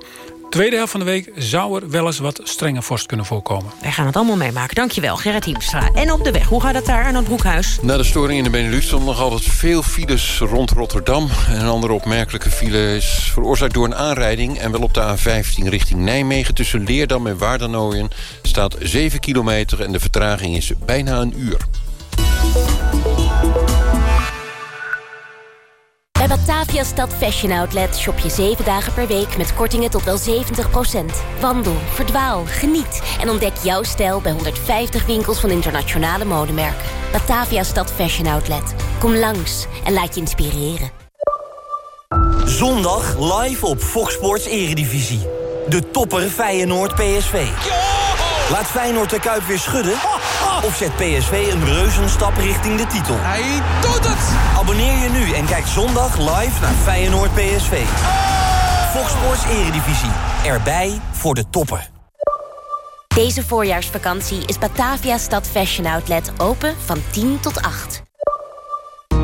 Tweede helft van de week zou er wel eens wat strenge vorst kunnen voorkomen. Wij gaan het allemaal meemaken. Dankjewel, Gerrit Hiemstra. En op de weg, hoe gaat het daar aan het Broekhuis? Na de storing in de Benelux stonden nog altijd veel files rond Rotterdam. En een andere opmerkelijke file is veroorzaakt door een aanrijding... en wel op de A15 richting Nijmegen. Tussen Leerdam en Waardenooien staat 7 kilometer... en de vertraging is bijna een uur. Batavia Stad Fashion Outlet shop je 7 dagen per week met kortingen tot wel 70%. Wandel, verdwaal, geniet en ontdek jouw stijl bij 150 winkels van internationale modemerken. Batavia Stad Fashion Outlet. Kom langs en laat je inspireren. Zondag live op Fox Sports Eredivisie. De topper Feyenoord PSV. Laat Feyenoord de Kuip weer schudden? Of zet PSV een reuzenstap richting de titel? Hij doet het! Abonneer je nu en kijk zondag live naar Feyenoord PSV. Fox Sports Eredivisie. Erbij voor de topper. Deze voorjaarsvakantie is Batavia Stad Fashion Outlet open van 10 tot 8.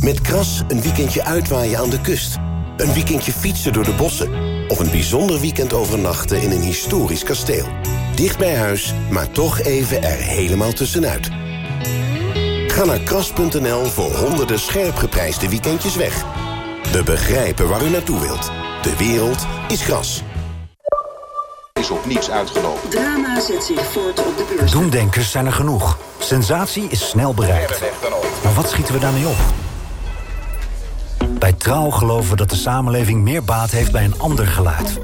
Met Kras een weekendje uitwaaien aan de kust. Een weekendje fietsen door de bossen. Of een bijzonder weekend overnachten in een historisch kasteel. Dicht bij huis, maar toch even er helemaal tussenuit. Ga naar kras.nl voor honderden scherp geprijsde weekendjes weg. We begrijpen waar u naartoe wilt. De wereld is gras. is op niets uitgelopen. Drama zet zich voort op de beurs. Doemdenkers zijn er genoeg. Sensatie is snel bereikt. Maar wat schieten we daarmee op? Bij Trouw geloven we dat de samenleving meer baat heeft bij een ander geluid.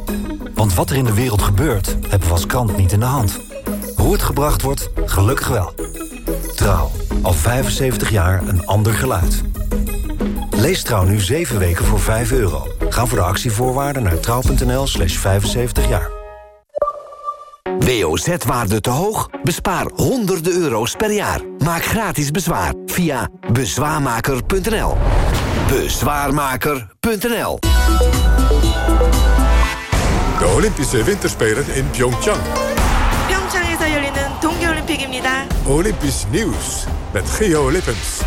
Want wat er in de wereld gebeurt, hebben we als krant niet in de hand. Hoe het gebracht wordt, gelukkig wel. Trouw, al 75 jaar een ander geluid. Lees Trouw nu 7 weken voor 5 euro. Ga voor de actievoorwaarden naar trouw.nl slash 75 jaar. WOZ-waarde te hoog? Bespaar honderden euro's per jaar. Maak gratis bezwaar via bezwaarmaker.nl. Bezwaarmaker.nl De Olympische Winterspelen in Pyeongchang. 평창에서 열리는 동계올림픽입니다. Olympisch nieuws met Geo Lippens.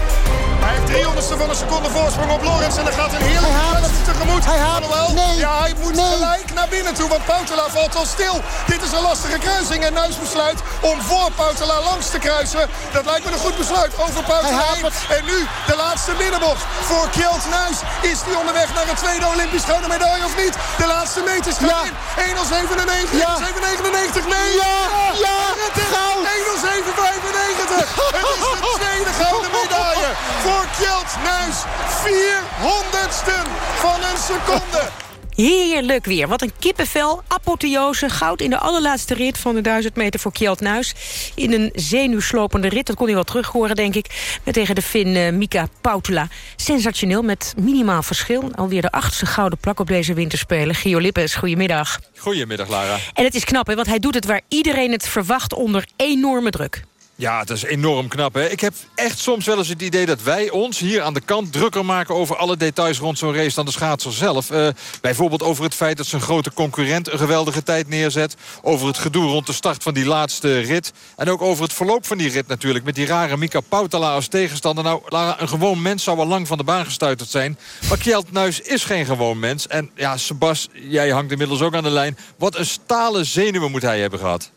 Hij heeft 300ste van een seconde voorsprong op Lorenz. En dan gaat een heerlijk penalty tegemoet. Hij haalt wel. Nee. Ja, hij moet gelijk naar binnen toe. Want Poutela valt al stil. Dit is een lastige kruising. En Nuis besluit om voor Poutela langs te kruisen. Dat lijkt me een goed besluit. Over Poutela heen. En nu de laatste binnenbocht. Voor Kjeld Nuis. Is hij onderweg naar een tweede Olympisch gouden medaille of niet? De laatste meters gaan in. 1.07.99. Ja. 1.07.99. Nee. Ja. Ja. Goud. 1.07.95. Het is de tweede gouden medaille. *laughs* Voor Kjeld Nuis. 400ste van een seconde. Heerlijk weer. Wat een kippenvel. Apotheose. Goud in de allerlaatste rit van de 1000 meter voor Kjeld Nuis. In een zenuwslopende rit. Dat kon hij wel terug horen, denk ik. Met tegen de Fin eh, Mika Pautula. Sensationeel met minimaal verschil. Alweer de achtste gouden plak op deze winterspelen. Gio Lippes, goedemiddag. Goedemiddag, Lara. En het is knap, hè, want hij doet het waar iedereen het verwacht onder enorme druk. Ja, het is enorm knap. Hè? Ik heb echt soms wel eens het idee dat wij ons hier aan de kant drukker maken... over alle details rond zo'n race dan de schaatser zelf. Eh, bijvoorbeeld over het feit dat zijn grote concurrent een geweldige tijd neerzet. Over het gedoe rond de start van die laatste rit. En ook over het verloop van die rit natuurlijk. Met die rare Mika Pautala als tegenstander. Nou, Lara, een gewoon mens zou al lang van de baan gestuiterd zijn. Maar Kjeld Nuis is geen gewoon mens. En ja, Sebas, jij hangt inmiddels ook aan de lijn. Wat een stalen zenuwen moet hij hebben gehad.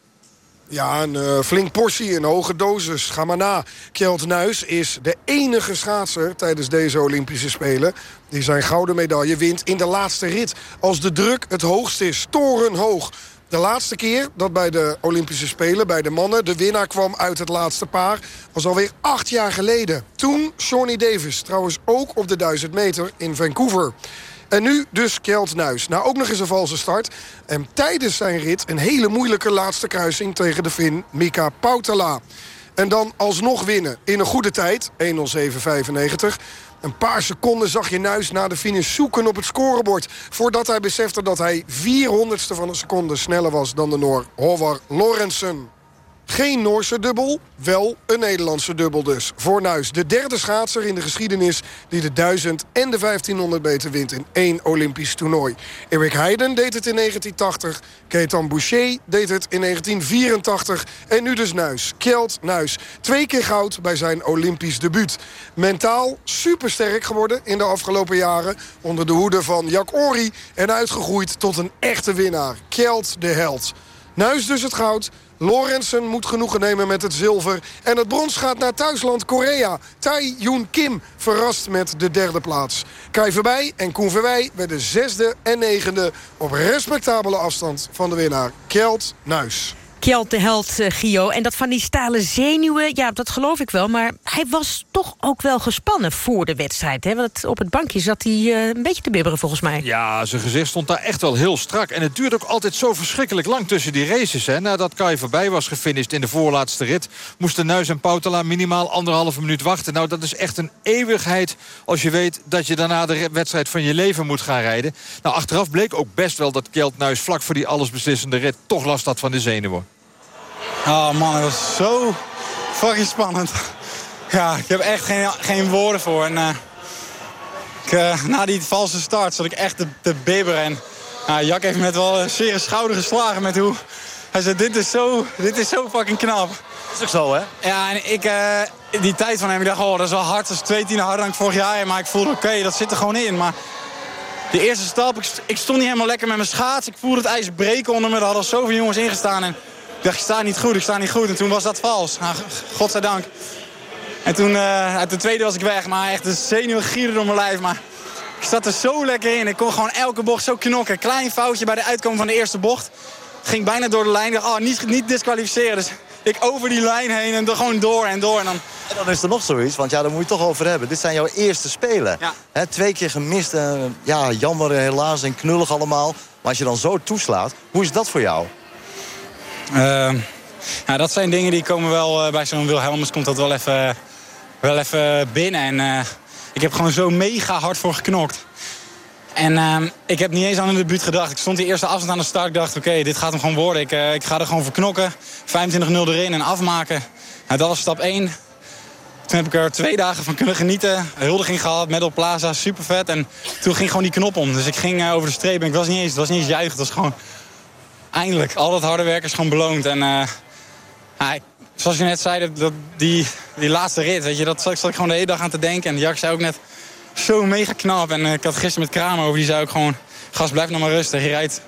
Ja, een eh, flink portie, een hoge dosis. Ga maar na. Kjeld Nuis is de enige schaatser tijdens deze Olympische Spelen... die zijn gouden medaille wint in de laatste rit. Als de druk het hoogst is, torenhoog. De laatste keer dat bij de Olympische Spelen, bij de mannen... de winnaar kwam uit het laatste paar, was alweer acht jaar geleden. Toen Shawnee Davis, trouwens ook op de 1000 meter in Vancouver... En nu dus Kjeld Nuis. Nou, ook nog eens een valse start. En tijdens zijn rit een hele moeilijke laatste kruising... tegen de Fin Mika Pautala. En dan alsnog winnen in een goede tijd, 1.07.95. Een paar seconden zag je Nuis na de finish zoeken op het scorebord... voordat hij besefte dat hij 400ste van een seconde sneller was... dan de Noor Håvard Lorentzen. Geen Noorse dubbel, wel een Nederlandse dubbel dus. Voor Nuis, de derde schaatser in de geschiedenis... die de 1000 en de 1500 meter wint in één Olympisch toernooi. Erik Heiden deed het in 1980. Ketan Boucher deed het in 1984. En nu dus Nuis. Kjeld Nuis. Twee keer goud bij zijn Olympisch debuut. Mentaal supersterk geworden in de afgelopen jaren... onder de hoede van Jack Ori... en uitgegroeid tot een echte winnaar. Kjeld de held. Nuis dus het goud... Lorensen moet genoegen nemen met het zilver. En het brons gaat naar thuisland Korea. Tai Yoon Kim verrast met de derde plaats. Kai Verbij en Koen Verwij werden zesde en negende... op respectabele afstand van de winnaar Kjeld Nuis. Kjeld de held, uh, Gio. En dat van die stalen zenuwen, ja, dat geloof ik wel. Maar hij was toch ook wel gespannen voor de wedstrijd. Hè? Want op het bankje zat hij uh, een beetje te bibberen, volgens mij. Ja, zijn gezicht stond daar echt wel heel strak. En het duurde ook altijd zo verschrikkelijk lang tussen die races. Hè? Nadat Kai voorbij was gefinished in de voorlaatste rit... moesten Nuis en Poutela minimaal anderhalve minuut wachten. Nou, dat is echt een eeuwigheid als je weet... dat je daarna de wedstrijd van je leven moet gaan rijden. Nou, achteraf bleek ook best wel dat Kjeld Nuis... vlak voor die allesbeslissende rit toch last had van de zenuwen. Oh man, het was zo fucking spannend. Ja, ik heb echt geen, geen woorden voor. En, uh, ik, uh, na die valse start zat ik echt te, te bibberen. En uh, Jack heeft me net wel een zeer schouder geslagen met hoe... Hij zei, dit is zo, dit is zo fucking knap. Dat is ook zo, hè? Ja, en ik, die tijd van hem, ik dacht, oh, dat is wel hard. Dat is twee tienen harder dan ik vorig jaar. Maar ik voelde, oké, okay, dat zit er gewoon in. Maar de eerste stap, ik, ik, stond niet helemaal lekker met mijn schaats. Ik voelde het ijs breken onder me. Er hadden zoveel jongens ingestaan. En ik dacht, ik sta niet goed, ik sta niet goed. En toen was dat vals. Nou, godzijdank. En toen, uh, uit de tweede was ik weg. Maar echt de zenuwen gieren door mijn lijf. Maar ik zat er zo lekker in. Ik kon gewoon elke bocht zo knokken. Klein foutje bij de uitkomen van de eerste bocht. Ging bijna door de lijn. Ik dacht, oh, niet, niet disqualificeren. Dus ik over die lijn heen en er gewoon door en door. En dan... en dan is er nog zoiets, want ja, daar moet je toch over hebben. Dit zijn jouw eerste spelen. Ja. twee keer gemist. Uh, ja, jammer helaas en knullig allemaal. Maar als je dan zo toeslaat, hoe is dat voor jou? Uh, ja, dat zijn dingen die komen wel uh, bij zo'n Wilhelmus komt dat wel even, wel even binnen. En uh, ik heb gewoon zo mega hard voor geknokt. En ehm, ik heb niet eens aan de debuut gedacht. Ik stond die eerste afstand aan de start. Ik dacht, oké, dit gaat hem gewoon worden. Ik, uh, ik ga er gewoon voor knokken. 25-0 erin en afmaken. Nou, dat was stap 1. Toen heb ik er twee dagen van kunnen genieten. Huldiging gehad, Medal Plaza, super vet. En toen ging gewoon die knop om. Dus ik ging over de streep en ik was niet eens, het was niet eens juichen. Het was gewoon eindelijk. Al dat harde werk is gewoon beloond. En ja, zoals je net zei, dat, die, die laatste rit, weet je, dat zat, ik gewoon de hele dag aan te denken. En Jack zei ook net, zo mega knap. En uh, ik had gisteren met Kramer over, die zei ook gewoon... Gast, blijf nog maar rustig. Je rijdt,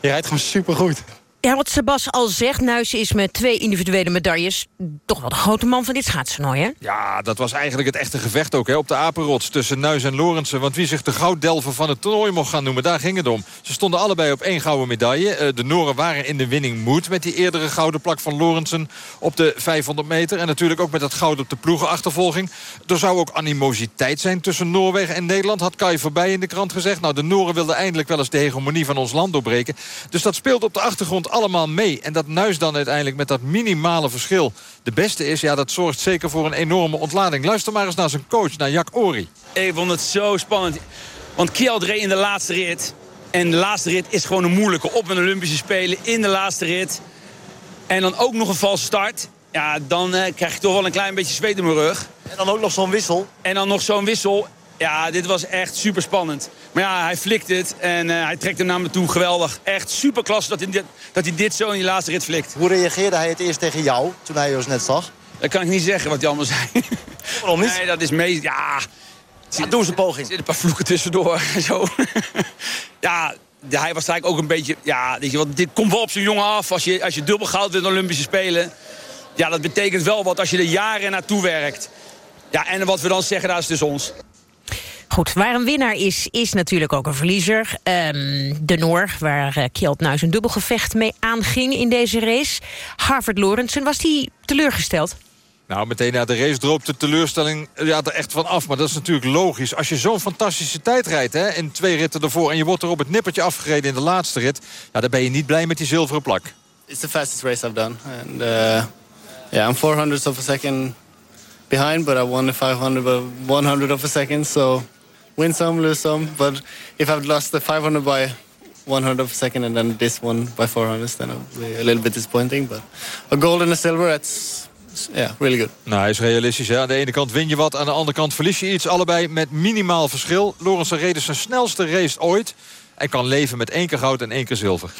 je rijdt gewoon supergoed. Ja, wat Sebas al zegt, Nuis is met twee individuele medailles... toch wel de grote man van dit schaatstoernooi, hè? Ja, dat was eigenlijk het echte gevecht ook hè, op de apenrots... tussen Nuis en Lorensen. Want wie zich de gouddelver van het toernooi mocht gaan noemen... daar ging het om. Ze stonden allebei op één gouden medaille. Eh, de Noren waren in de winning moed met die eerdere gouden plak van Lorensen... op de 500 meter. En natuurlijk ook met dat goud op de ploegenachtervolging. Er zou ook animositeit zijn tussen Noorwegen en Nederland... had Kai voorbij in de krant gezegd. Nou, de Noren wilden eindelijk wel eens de hegemonie van ons land doorbreken. Dus dat speelt op de achtergrond allemaal mee. En dat Nuis dan uiteindelijk met dat minimale verschil de beste is... ja, dat zorgt zeker voor een enorme ontlading. Luister maar eens naar zijn coach, naar Jack Ori. Ik vond het zo spannend. Want Kjeld reed in de laatste rit. En de laatste rit is gewoon een moeilijke. Op een Olympische Spelen, in de laatste rit. En dan ook nog een valse start. Ja, dan uh, krijg je toch wel een klein beetje zweet in mijn rug. En dan ook nog zo'n wissel. En dan nog zo'n wissel. Ja, dit was echt super spannend. Maar ja, hij flikt het en uh, hij trekt hem naar me toe. Geweldig. Echt super klasse dat hij, dit, dat hij dit zo in die laatste rit flikt. Hoe reageerde hij het eerst tegen jou toen hij ons net zag? Dat kan ik niet zeggen wat hij allemaal zei. Waarom niet? Nee, dat is mee... Ja, ja doe eens een poging. Er zitten een paar vloeken tussendoor. zo. ja, hij was eigenlijk ook een beetje... Ja, weet je, want dit komt wel op zijn jongen af. Als je, als je dubbel goud wint in de Olympische Spelen. Ja, dat betekent wel wat als je er jaren naartoe werkt. Ja, en wat we dan zeggen, daar is dus ons. Goed, waar een winnaar is, is natuurlijk ook een verliezer. Um, de Noor, waar uh, Kjeld nou zijn dubbelgevecht mee aanging in deze race. Harvard Lorensen, was die teleurgesteld? Nou, meteen na de race droopt de teleurstelling ja, er echt van af. Maar dat is natuurlijk logisch. Als je zo'n fantastische tijd rijdt hè, in twee ritten ervoor... en je wordt er op het nippertje afgereden in de laatste rit... Ja, dan ben je niet blij met die zilveren plak. It's the fastest race I've done. And uh, yeah, I'm 400 of a second behind... but I won the 500 by 100 of a second, so win some, lose some. But if I've lost the 500 by 100 of a second and then this one by 400, then it'll be a little bit disappointing. But a gold and a silver, that's yeah, really good. Nou, hij is realistisch. Hè? Aan de ene kant win je wat, aan de andere kant verlies je iets. Allebei met minimaal verschil. Lorenz reed zijn snelste race ooit. En kan leven met één keer goud en één keer zilver.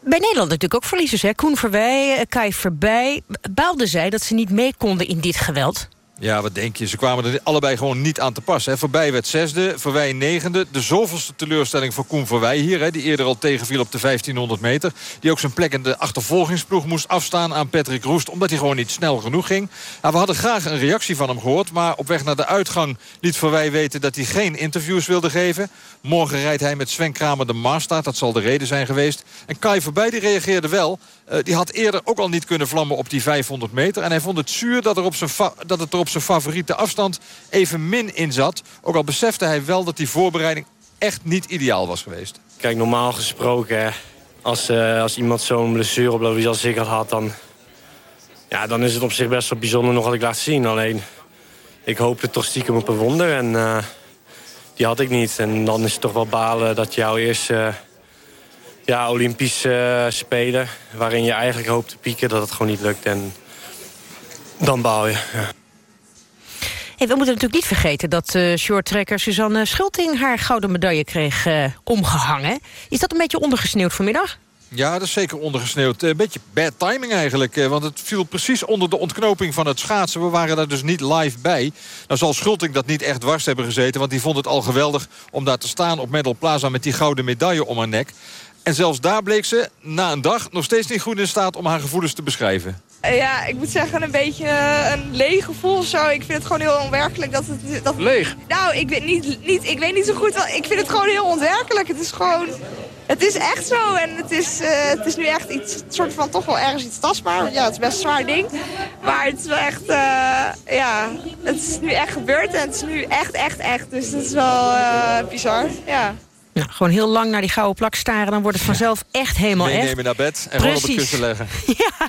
Bij Nederland natuurlijk ook verliezers. Hè? Koen Verwij, Kai Verbij. Baalden zij dat ze niet mee konden in dit geweld? Ja, wat denk je? Ze kwamen er allebei gewoon niet aan te passen. Hè. Voorbij werd zesde, Verwij negende. De zoveelste teleurstelling voor Koen Verwij hier. Hè, die eerder al tegenviel op de 1500 meter. Die ook zijn plek in de achtervolgingsploeg moest afstaan aan Patrick Roest. Omdat hij gewoon niet snel genoeg ging. Nou, we hadden graag een reactie van hem gehoord. Maar op weg naar de uitgang liet Verwij weten dat hij geen interviews wilde geven. Morgen rijdt hij met Sven Kramer de Maastart. Dat zal de reden zijn geweest. En Kai Verbij die reageerde wel. Uh, die had eerder ook al niet kunnen vlammen op die 500 meter. En hij vond het zuur dat, er op zijn dat het er op zijn favoriete afstand even min in zat. Ook al besefte hij wel dat die voorbereiding echt niet ideaal was geweest. Kijk, normaal gesproken, als, uh, als iemand zo'n blessure oploopt als ik had had... Dan, ja, dan is het op zich best wel bijzonder nog wat ik laat zien. Alleen, ik hoopte toch stiekem op een wonder en uh, die had ik niet. En dan is het toch wel balen dat jouw eerste ja, Olympische Spelen... waarin je eigenlijk hoopt te pieken, dat het gewoon niet lukt. En dan baal je, ja. Hey, we moeten natuurlijk niet vergeten dat uh, shorttrekker Suzanne Schulting... haar gouden medaille kreeg uh, omgehangen. Is dat een beetje ondergesneeuwd vanmiddag? Ja, dat is zeker ondergesneeuwd. Een beetje bad timing eigenlijk. Want het viel precies onder de ontknoping van het schaatsen. We waren daar dus niet live bij. Nou zal Schulting dat niet echt dwars hebben gezeten. Want die vond het al geweldig om daar te staan op Medal Plaza... met die gouden medaille om haar nek. En zelfs daar bleek ze na een dag nog steeds niet goed in staat... om haar gevoelens te beschrijven. Ja, ik moet zeggen een beetje een leeg gevoel of zo. Ik vind het gewoon heel onwerkelijk dat het... Dat... Leeg? Nou, ik weet niet, niet, ik weet niet zo goed. Ik vind het gewoon heel onwerkelijk. Het is gewoon... Het is echt zo en het is, uh, het is nu echt iets, soort van toch wel ergens iets tastbaar. Ja, het is best een zwaar ding. Maar het is wel echt, uh, ja, het is nu echt gebeurd en het is nu echt, echt, echt. Dus het is wel uh, bizar, ja. Nou, gewoon heel lang naar die gouden plak staren. Dan wordt het vanzelf echt helemaal echt. Meenemen naar bed en gewoon op het kussen leggen. *laughs* ja.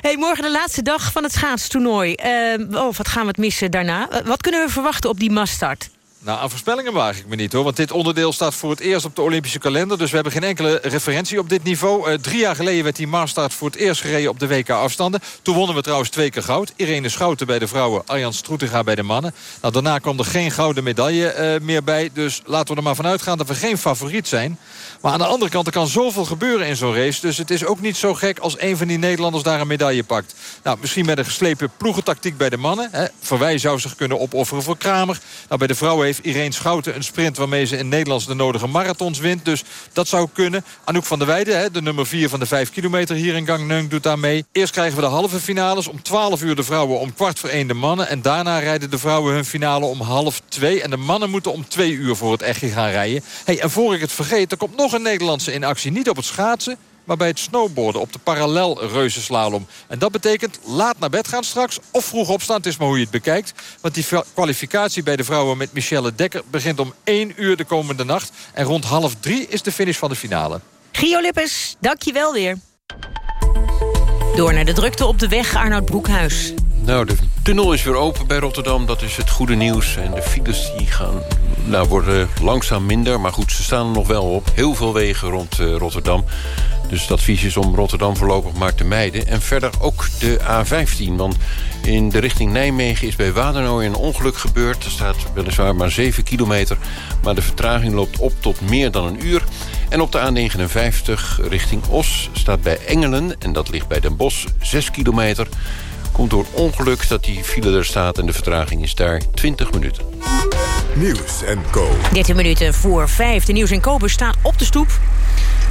Hey, morgen de laatste dag van het schaatstoernooi. Uh, oh, wat gaan we het missen daarna? Uh, wat kunnen we verwachten op die maststart? Nou, aan voorspellingen waag ik me niet hoor. Want dit onderdeel staat voor het eerst op de Olympische kalender. Dus we hebben geen enkele referentie op dit niveau. Uh, drie jaar geleden werd die Maastart voor het eerst gereden op de WK-afstanden. Toen wonnen we trouwens twee keer goud. Irene Schouten bij de vrouwen, Arjan Stroetinga bij de mannen. Nou, daarna kwam er geen gouden medaille uh, meer bij. Dus laten we er maar vanuit gaan dat we geen favoriet zijn. Maar aan de andere kant, er kan zoveel gebeuren in zo'n race. Dus het is ook niet zo gek als een van die Nederlanders daar een medaille pakt. Nou, misschien met een geslepen ploegentactiek bij de mannen. Hè. Verwij zou zich kunnen opofferen voor Kramer. Nou, bij de vrouwen heeft Irene Schouten een sprint... waarmee ze in Nederland de nodige marathons wint. Dus dat zou kunnen. Anouk van der Weijden, de nummer 4 van de 5 kilometer hier in Gangneung, doet daar mee. Eerst krijgen we de halve finales. Om 12 uur de vrouwen, om kwart voor 1 de mannen. En daarna rijden de vrouwen hun finale om half 2. En de mannen moeten om 2 uur voor het echtje gaan rijden. Hey, en voor ik het vergeet, er komt nog een Nederlandse in actie. Niet op het schaatsen, maar bij het snowboarden op de parallel reuzenslalom. En dat betekent laat naar bed gaan straks of vroeg opstaan. Het is maar hoe je het bekijkt. Want die kwalificatie bij de vrouwen met Michelle Dekker... begint om 1 uur de komende nacht. En rond half 3 is de finish van de finale. Gio Lippes, dank je wel weer. Door naar de drukte op de weg, Arnoud Broekhuis. Nou, de tunnel is weer open bij Rotterdam. Dat is het goede nieuws. En de files die gaan, nou, worden langzaam minder. Maar goed, ze staan er nog wel op. Heel veel wegen rond uh, Rotterdam. Dus het advies is om Rotterdam voorlopig maar te mijden. En verder ook de A15. Want in de richting Nijmegen is bij Wadenooi een ongeluk gebeurd. Er staat weliswaar maar 7 kilometer. Maar de vertraging loopt op tot meer dan een uur. En op de A59 richting Os staat bij Engelen... en dat ligt bij Den Bosch 6 kilometer... Komt door ongeluk dat die file er staat en de vertraging is daar 20 minuten. Nieuws en Co. 13 minuten voor 5. De Nieuws en Co staan op de stoep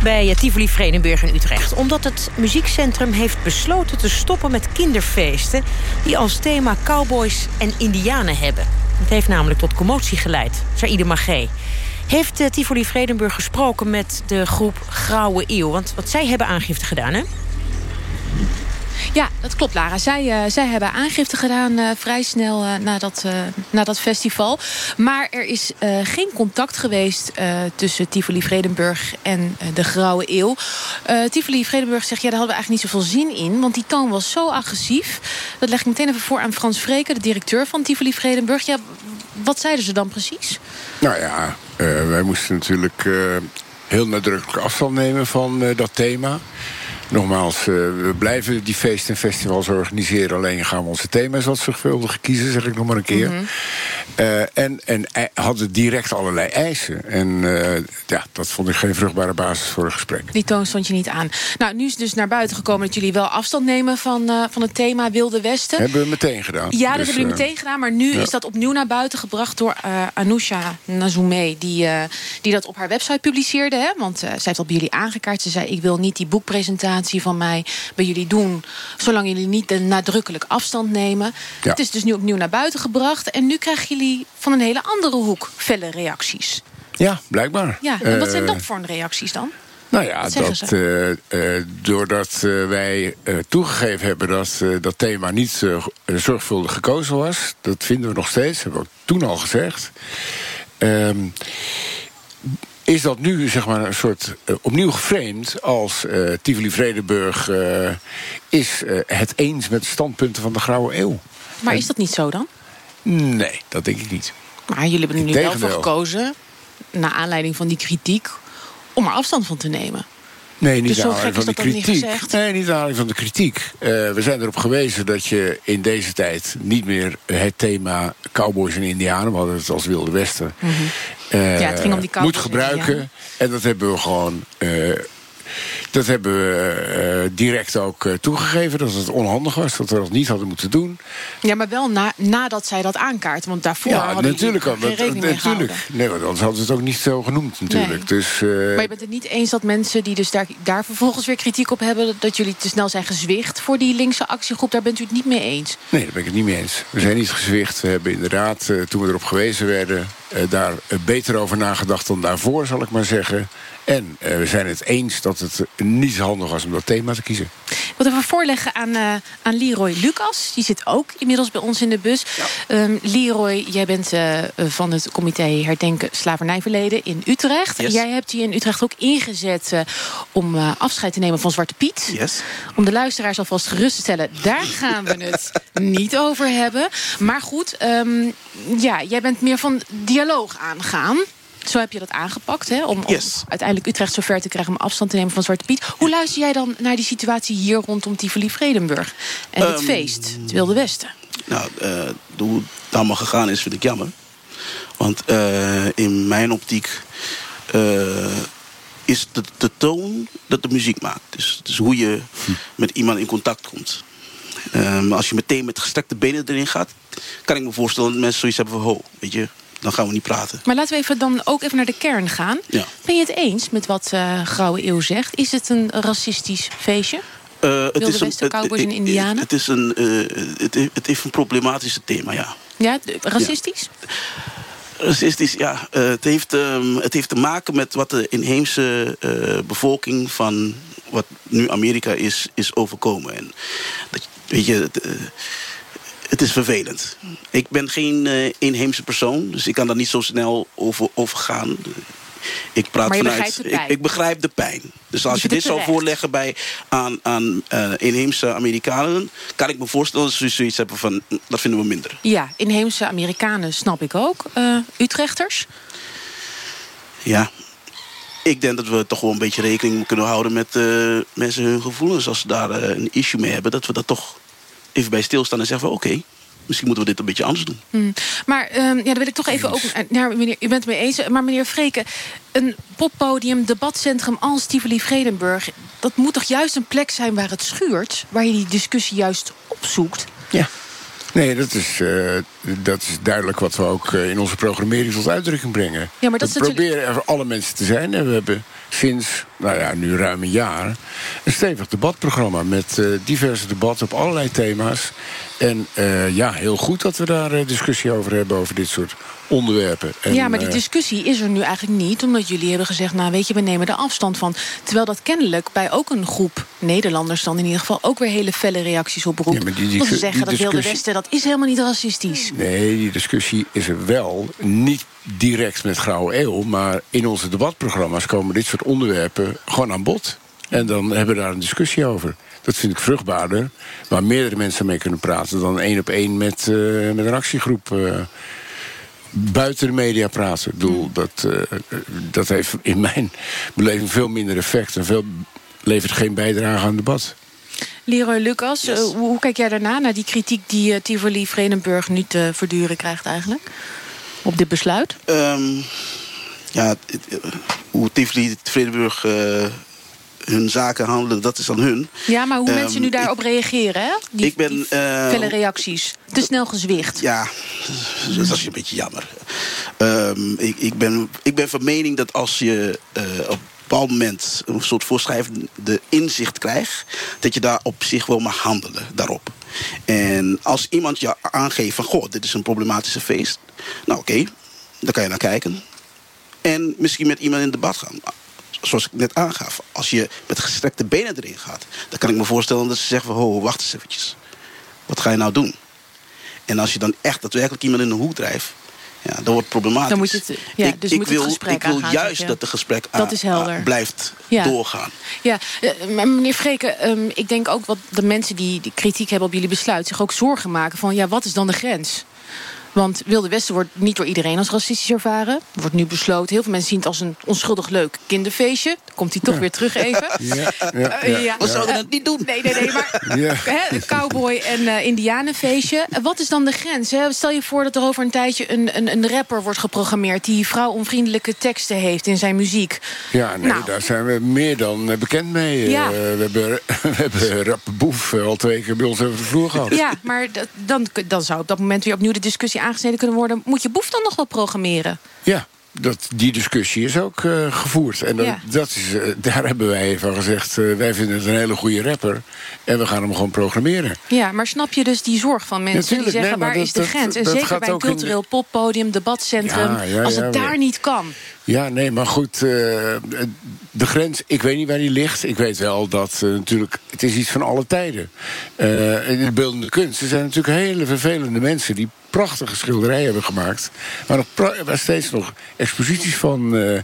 bij Tivoli Vredenburg in Utrecht. Omdat het muziekcentrum heeft besloten te stoppen met kinderfeesten... die als thema cowboys en indianen hebben. Het heeft namelijk tot commotie geleid, Saïde Magé. Heeft uh, Tivoli Vredenburg gesproken met de groep Grauwe Eeuw? Want wat zij hebben aangifte gedaan, hè? Ja, dat klopt, Lara. Zij, uh, zij hebben aangifte gedaan uh, vrij snel uh, na, dat, na dat festival. Maar er is geen contact geweest tussen Tivoli Vredenburg en de Grauwe Eeuw. Tivoli Vredenburg zegt, ja, daar hadden we eigenlijk niet zoveel zin in. Want die toon was zo agressief. Dat leg ik meteen even voor aan Frans Vreken, de directeur van Tivoli Vredenburg. Ja, wat zeiden ze dan precies? Nou ja, wij moesten natuurlijk heel nadrukkelijk afstand nemen van dat thema. Nogmaals, uh, we blijven die feesten en festivals organiseren. Alleen gaan we onze thema's wat zorgvuldig kiezen, zeg ik nog maar een keer. Mm -hmm. Eh, en, en ei- hadden direct allerlei eisen. En eh, ja, dat vond ik geen vruchtbare basis voor een gesprek. Die toon stond je niet aan. Nou, nu is dus naar buiten gekomen dat jullie wel afstand nemen van, eh, van het thema Wilde Westen. Hebben we meteen gedaan. Ja, dat Dus, hebben jullie eh, meteen gedaan. Maar nu ja. is dat opnieuw naar buiten gebracht door eh Anousha Nazoumeh... Die, eh, die dat op haar website publiceerde. Hè? Want eh, zij heeft dat bij jullie aangekaart. Ze zei, ik wil niet die boekpresentatie van mij bij jullie doen... zolang jullie niet de nadrukkelijk afstand nemen. Ja. Het is dus nu opnieuw naar buiten gebracht. En nu krijgen jullie van een hele andere hoek felle reacties. Ja, blijkbaar. Ja, en wat zijn Eh, dat voor een reacties dan? Nou ja, dat, eh, eh, doordat wij toegegeven hebben dat dat thema niet zorgvuldig gekozen was, dat vinden we nog steeds, hebben we ook toen al gezegd. Is dat nu zeg maar een soort eh, opnieuw geframed als eh Tivoli Vredenburg eh, is het eens met de standpunten van de Grauwe Eeuw? Maar is dat niet zo dan? Nee, dat denk ik niet. Maar jullie hebben er nu wel voor gekozen... naar aanleiding van die kritiek... om er afstand van te nemen. Nee, niet Dus zo gek van is de dat kritiek. Nee, niet aanleiding van de kritiek. Eh, we zijn erop gewezen dat je in deze tijd niet meer het thema cowboys en indianen, we hadden het als Wilde Westen, eh, Mhm. Ja, het ging om die cowboys moet en gebruiken. En dat hebben we gewoon. eh, dat hebben we eh, direct ook eh, toegegeven dat het onhandig was, dat we dat niet hadden moeten doen. Ja, maar wel na, nadat zij dat aankaart. Want daarvoor ja, hadden natuurlijk. geen dat- rekening mee natuurlijk. gehouden. Nee, want anders hadden we het ook niet zo genoemd natuurlijk. Nee. Dus, eh, Maar je bent het niet eens dat mensen die dus daar, daar vervolgens weer kritiek op hebben... dat jullie te snel zijn gezwicht voor die linkse actiegroep. Daar bent u het niet mee eens. Nee, daar ben ik het niet mee eens. We zijn niet gezwicht. We hebben inderdaad, eh, toen we erop gewezen werden... eh, daar eh, beter over nagedacht dan daarvoor, zal ik maar zeggen. En eh, we zijn het eens dat het niet handig was om dat thema te kiezen. Ik wil even voorleggen aan, eh, aan Leroy Lucas. Die zit ook inmiddels bij ons in de bus. Ehm, Leroy, jij bent eh, van het comité Herdenken Slavernijverleden in Utrecht. Yes. Jij hebt je in Utrecht ook ingezet om eh, afscheid te nemen van Zwarte Piet. Yes. Om de luisteraars alvast gerust te stellen, daar gaan we het *laughs* niet over hebben. Maar goed, ehm, ja, jij bent meer van dialoog aangaan. Zo heb je dat aangepakt, hè? Om, om uiteindelijk Utrecht zover te krijgen om afstand te nemen van Zwarte Piet. Hoe luister jij dan naar die situatie hier rondom Tivoli Vredenburg en het Ehm, feest, het Wilde Westen? Nou, eh, hoe het allemaal gegaan is, vind ik jammer. Want eh, in mijn optiek eh, is de, de toon dat de muziek maakt. Dus, dus hoe je met iemand in contact komt. Maar als je meteen met gestrekte benen erin gaat... kan ik me voorstellen dat mensen zoiets hebben van... ho, weet je, dan gaan we niet praten. Maar laten we even dan ook even naar de kern gaan. Ja. Ben je het eens met wat Grauwe Eeuw zegt? Is het een racistisch feestje? Eh, Wilde Westen, cowboys en het- indianen? Het, is een, eh, het, heeft- het heeft een problematische thema, ja. Ja, racistisch? Racistisch, ja. het, heeft, ehm, het heeft te maken met wat de inheemse bevolking van wat nu Amerika is, is overkomen. En dat, weet je, het, het is vervelend. Ik ben geen eh, inheemse persoon, dus ik kan daar niet zo snel over, over gaan. Ik praat vanuit. Ik, ik begrijp de pijn. Dus als Je dit zou voorleggen bij, aan, aan eh, inheemse Amerikanen, kan ik me voorstellen dat ze zoiets hebben van "Hm, dat vinden we minder. Ja, inheemse Amerikanen snap ik ook. Eh, Utrechters? Ja, ik denk dat we toch wel een beetje rekening kunnen houden met mensen hun gevoelens. Als ze daar een issue mee hebben, dat we daar toch even bij stilstaan en zeggen van oké, misschien moeten we dit een beetje anders doen. Hmm. Maar ehm, ja, dan wil ik toch even ook. Nou, meneer, u bent het mee eens. Maar meneer Vreken, een poppodium, debatcentrum als Tivoli Vredenburg. dat moet toch juist een plek zijn waar het schuurt? Waar je die discussie juist opzoekt? Ja. Nee, dat is, eh, dat is duidelijk wat we ook eh, in onze programmering tot uitdrukking brengen. Ja, maar dat we is natuurlijk- proberen er voor alle mensen te zijn. En we hebben sinds, nou ja, nu ruim een jaar... een stevig debatprogramma met eh, diverse debatten op allerlei thema's. En eh, ja, heel goed dat we daar eh, discussie over hebben... over dit soort onderwerpen. En, ja, maar die eh, discussie is er nu eigenlijk niet. Omdat jullie hebben gezegd, nou weet je, we nemen er afstand van. Terwijl dat kennelijk bij ook een groep Nederlanders dan in ieder geval... ook weer hele felle reacties oproept. Ja, maar die- die- ze zeggen dat Wilde discussie- Westen, dat is helemaal niet racistisch. Nee, die discussie is er wel. Niet direct met Grauwe Eeuw, maar in onze debatprogramma's komen dit soort onderwerpen gewoon aan bod. En dan hebben we daar een discussie over. Dat vind ik vruchtbaarder, waar meerdere mensen mee kunnen praten dan één op één met, eh, met een actiegroep. eh, buiten de media praten. Ik bedoel, dat, eh, dat heeft in mijn beleving veel minder effect en veel, levert geen bijdrage aan het debat. Leroy Lucas, eh, hoe, hoe kijk jij daarna, naar die kritiek die uh, Tivoli Vredenburg nu te verduren krijgt eigenlijk? Op dit besluit? Ehm, ja, hoe Tivoli Vredenburg uh, hun zaken handelen, dat is aan hun. Ja, maar hoe Ehm, mensen nu daarop reageren, hè? Die, ik ben, die eh, felle reacties. Te snel gezwicht. Ja, dat is een beetje jammer. Ehm, ik, ik, ben, ik ben van mening dat als je eh, op een bepaald moment een soort voorschrijvende inzicht krijgt, dat je daar op zich wel mag handelen daarop. En als iemand je aangeeft van goh, dit is een problematische feest, nou oké, dan kan je naar kijken. En misschien met iemand in debat gaan. Zoals ik net aangaf, als je met gestrekte benen erin gaat, dan kan ik me voorstellen dat ze zeggen van ho, wacht eens eventjes. Wat ga je nou doen? En als je dan echt daadwerkelijk iemand in de hoek drijft, ja, dan wordt het problematisch. Dan moet je het, ja, ik, dus ik moet wil, het gesprek ik wil juist dat het gesprek Dat is helder. blijft Ja. doorgaan. Ja, eh, maar meneer Freken, ehm, ik denk ook wat de mensen die, die kritiek hebben op jullie besluit... zich ook zorgen maken van, ja, wat is dan de grens? Want Wilde Westen wordt niet door iedereen als racistisch ervaren. Er wordt nu besloten. Heel veel mensen zien het als een onschuldig leuk kinderfeestje. Dan komt hij toch weer terug even. *laughs* Ja, ja, Eh, ja. We zouden Eh, het niet doen. Nee, nee, nee. Maar Ja. *laughs* hè, een cowboy en eh indianenfeestje. Eh, Wat is dan de grens? Hè? Stel je voor dat er over een tijdje een, een, een rapper wordt geprogrammeerd... die vrouwonvriendelijke teksten heeft in zijn muziek. Ja, nee, Nou. daar zijn we meer dan bekend mee. Ja. We hebben, *laughs* we hebben Rappe Boef al twee keer bij ons over de vloer gehad. Ja, maar dat, dan, dan zou op dat moment weer opnieuw de discussie aangesneden kunnen worden. Moet je Boef dan nog wel programmeren? Ja, dat, die discussie is ook eh, gevoerd. En dat, Ja. dat is, eh, daar *laughs* hebben wij van gezegd... eh, wij vinden het een hele goede rapper. En we gaan hem gewoon programmeren. Ja, maar snap je dus die zorg van mensen Natuurlijk, die zeggen nee, waar dat- is de grens? En zeker bij een de- cultureel poppodium, debatcentrum, Ja, ja, als het daar niet kan. Ja, nee, maar goed, de grens, ik weet niet waar die ligt. Ik weet wel dat natuurlijk, het is iets van alle tijden. In de beeldende kunst, er zijn natuurlijk hele vervelende mensen... die prachtige schilderijen hebben gemaakt... waar, nog waar steeds nog exposities van eh,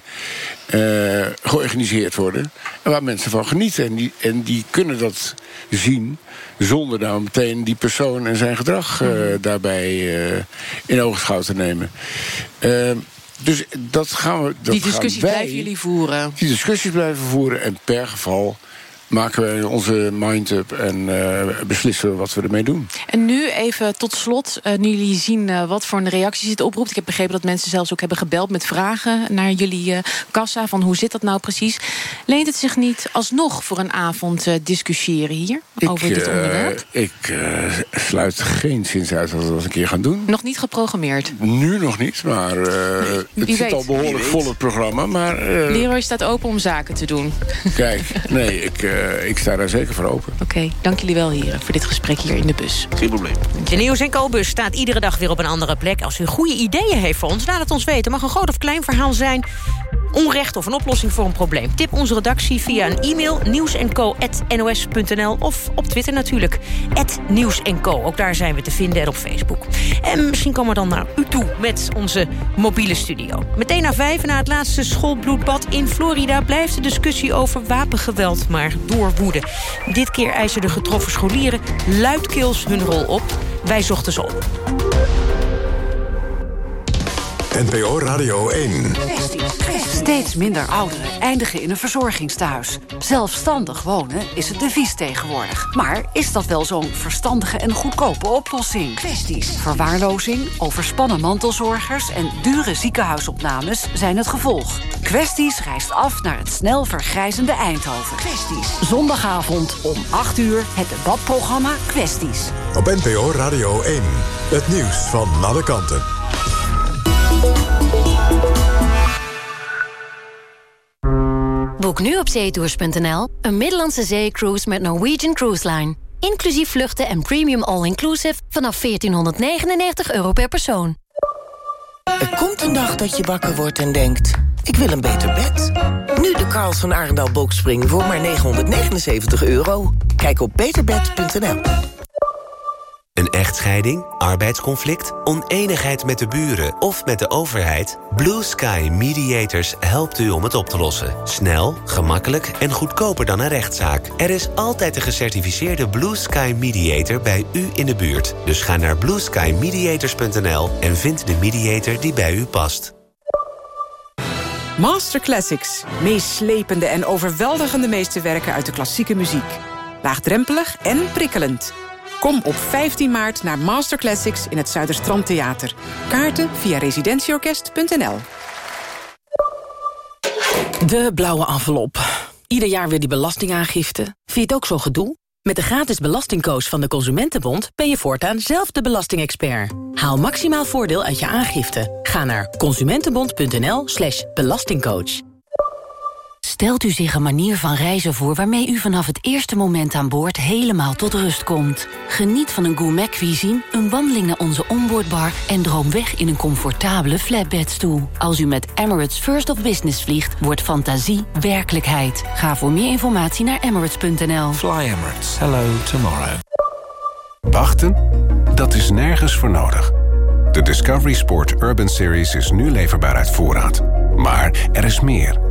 eh, georganiseerd worden... en waar mensen van genieten. En die, en die kunnen dat zien zonder nou meteen die persoon en zijn gedrag eh, daarbij eh, in oogschouw te nemen. Eh, dus dat gaan we. Dat Die wij- blijven jullie voeren. Die discussies blijven voeren en per geval maken we onze mind-up en eh, beslissen we wat we ermee doen. En nu even tot slot, eh, nu jullie zien eh, wat voor een reacties het oproept. Ik heb begrepen dat mensen zelfs ook hebben gebeld met vragen naar jullie eh, kassa. Van hoe zit dat nou precies? Leent het zich niet alsnog voor een avond eh, discussiëren hier over dit onderwerp? ik eh, sluit geen zins uit dat we dat een keer gaan doen. Nog niet geprogrammeerd. Nu nog niet, maar eh, het wie zit weet. al behoorlijk vol het programma. Maar eh, Leroy staat open om zaken te doen. kijk, nee, ik, eh, ik sta daar zeker voor open. Oké, dank jullie wel heren voor dit gesprek hier in de bus. Geen probleem. De Nieuws en Co-bus staat iedere dag weer op een andere plek. Als u goede ideeën heeft voor ons, laat het ons weten. Mag een groot of klein verhaal zijn. Onrecht of een oplossing voor een probleem. Tip onze redactie via een e-mail nieuwsenco.nos.nl of op Twitter natuurlijk. Nieuws Co. Ook daar zijn we te vinden en op Facebook. En misschien komen we dan naar u toe met onze mobiele studio. Meteen na vijf na het laatste schoolbloedbad in Florida... blijft de discussie over wapengeweld maar Dit keer eisen de getroffen scholieren luidkeels hun rol op. Wij zochten ze op. NPO Radio 1. Steeds minder ouderen eindigen in een verzorgingstehuis. Zelfstandig wonen is het devies tegenwoordig. Maar is dat wel zo'n verstandige en goedkope oplossing? Kwesties. Verwaarlozing, overspannen mantelzorgers en dure ziekenhuisopnames zijn het gevolg. Kwesties reist af naar het snel vergrijzende Eindhoven. Kwesties. Zondagavond om 8 uur het debatprogramma Kwesties. Op NPO Radio 1. Het nieuws van alle kanten. Boek nu op zeetours.nl een Middellandse zeecruise met Norwegian Cruise Line. Inclusief vluchten en premium all-inclusive vanaf 1499 euro per persoon. Er komt een dag dat je wakker wordt en denkt... ik wil een beter bed. Nu de Karls van Arendal Boxspring voor maar 979 euro. Kijk op beterbed.nl. Echtscheiding, arbeidsconflict, oneenigheid met de buren of met de overheid? Blue Sky Mediators helpt u om het op te lossen. Snel, gemakkelijk en goedkoper dan een rechtszaak. Er is altijd een gecertificeerde Blue Sky Mediator bij u in de buurt. Dus ga naar blueskymediators.nl en vind de mediator die bij u past. Master Classics. Meeslepende en overweldigende meesterwerken uit de klassieke muziek. Laagdrempelig en prikkelend. Kom op 15 maart naar Master Classics in het Zuiderstrand Theater. Kaarten via residentieorkest.nl De blauwe envelop. Ieder jaar weer die belastingaangifte. Vind je het ook zo gedoe? Met de gratis belastingcoach van de Consumentenbond... ben je voortaan zelf de belastingexpert. Haal maximaal voordeel uit je aangifte. Ga naar consumentenbond.nl slash belastingcoach. Stelt u zich een manier van reizen voor waarmee u vanaf het eerste moment aan boord helemaal tot rust komt. Geniet van een gourmet cuisine, een wandeling naar onze onboardbar en droom weg in een comfortabele flatbedstoel. Als u met Emirates First of Business vliegt, wordt fantasie werkelijkheid. Ga voor meer informatie naar emirates.nl. Fly Emirates. Hello tomorrow. Wachten? Dat is nergens voor nodig. De Discovery Sport Urban Series is nu leverbaar uit voorraad. Maar er is meer.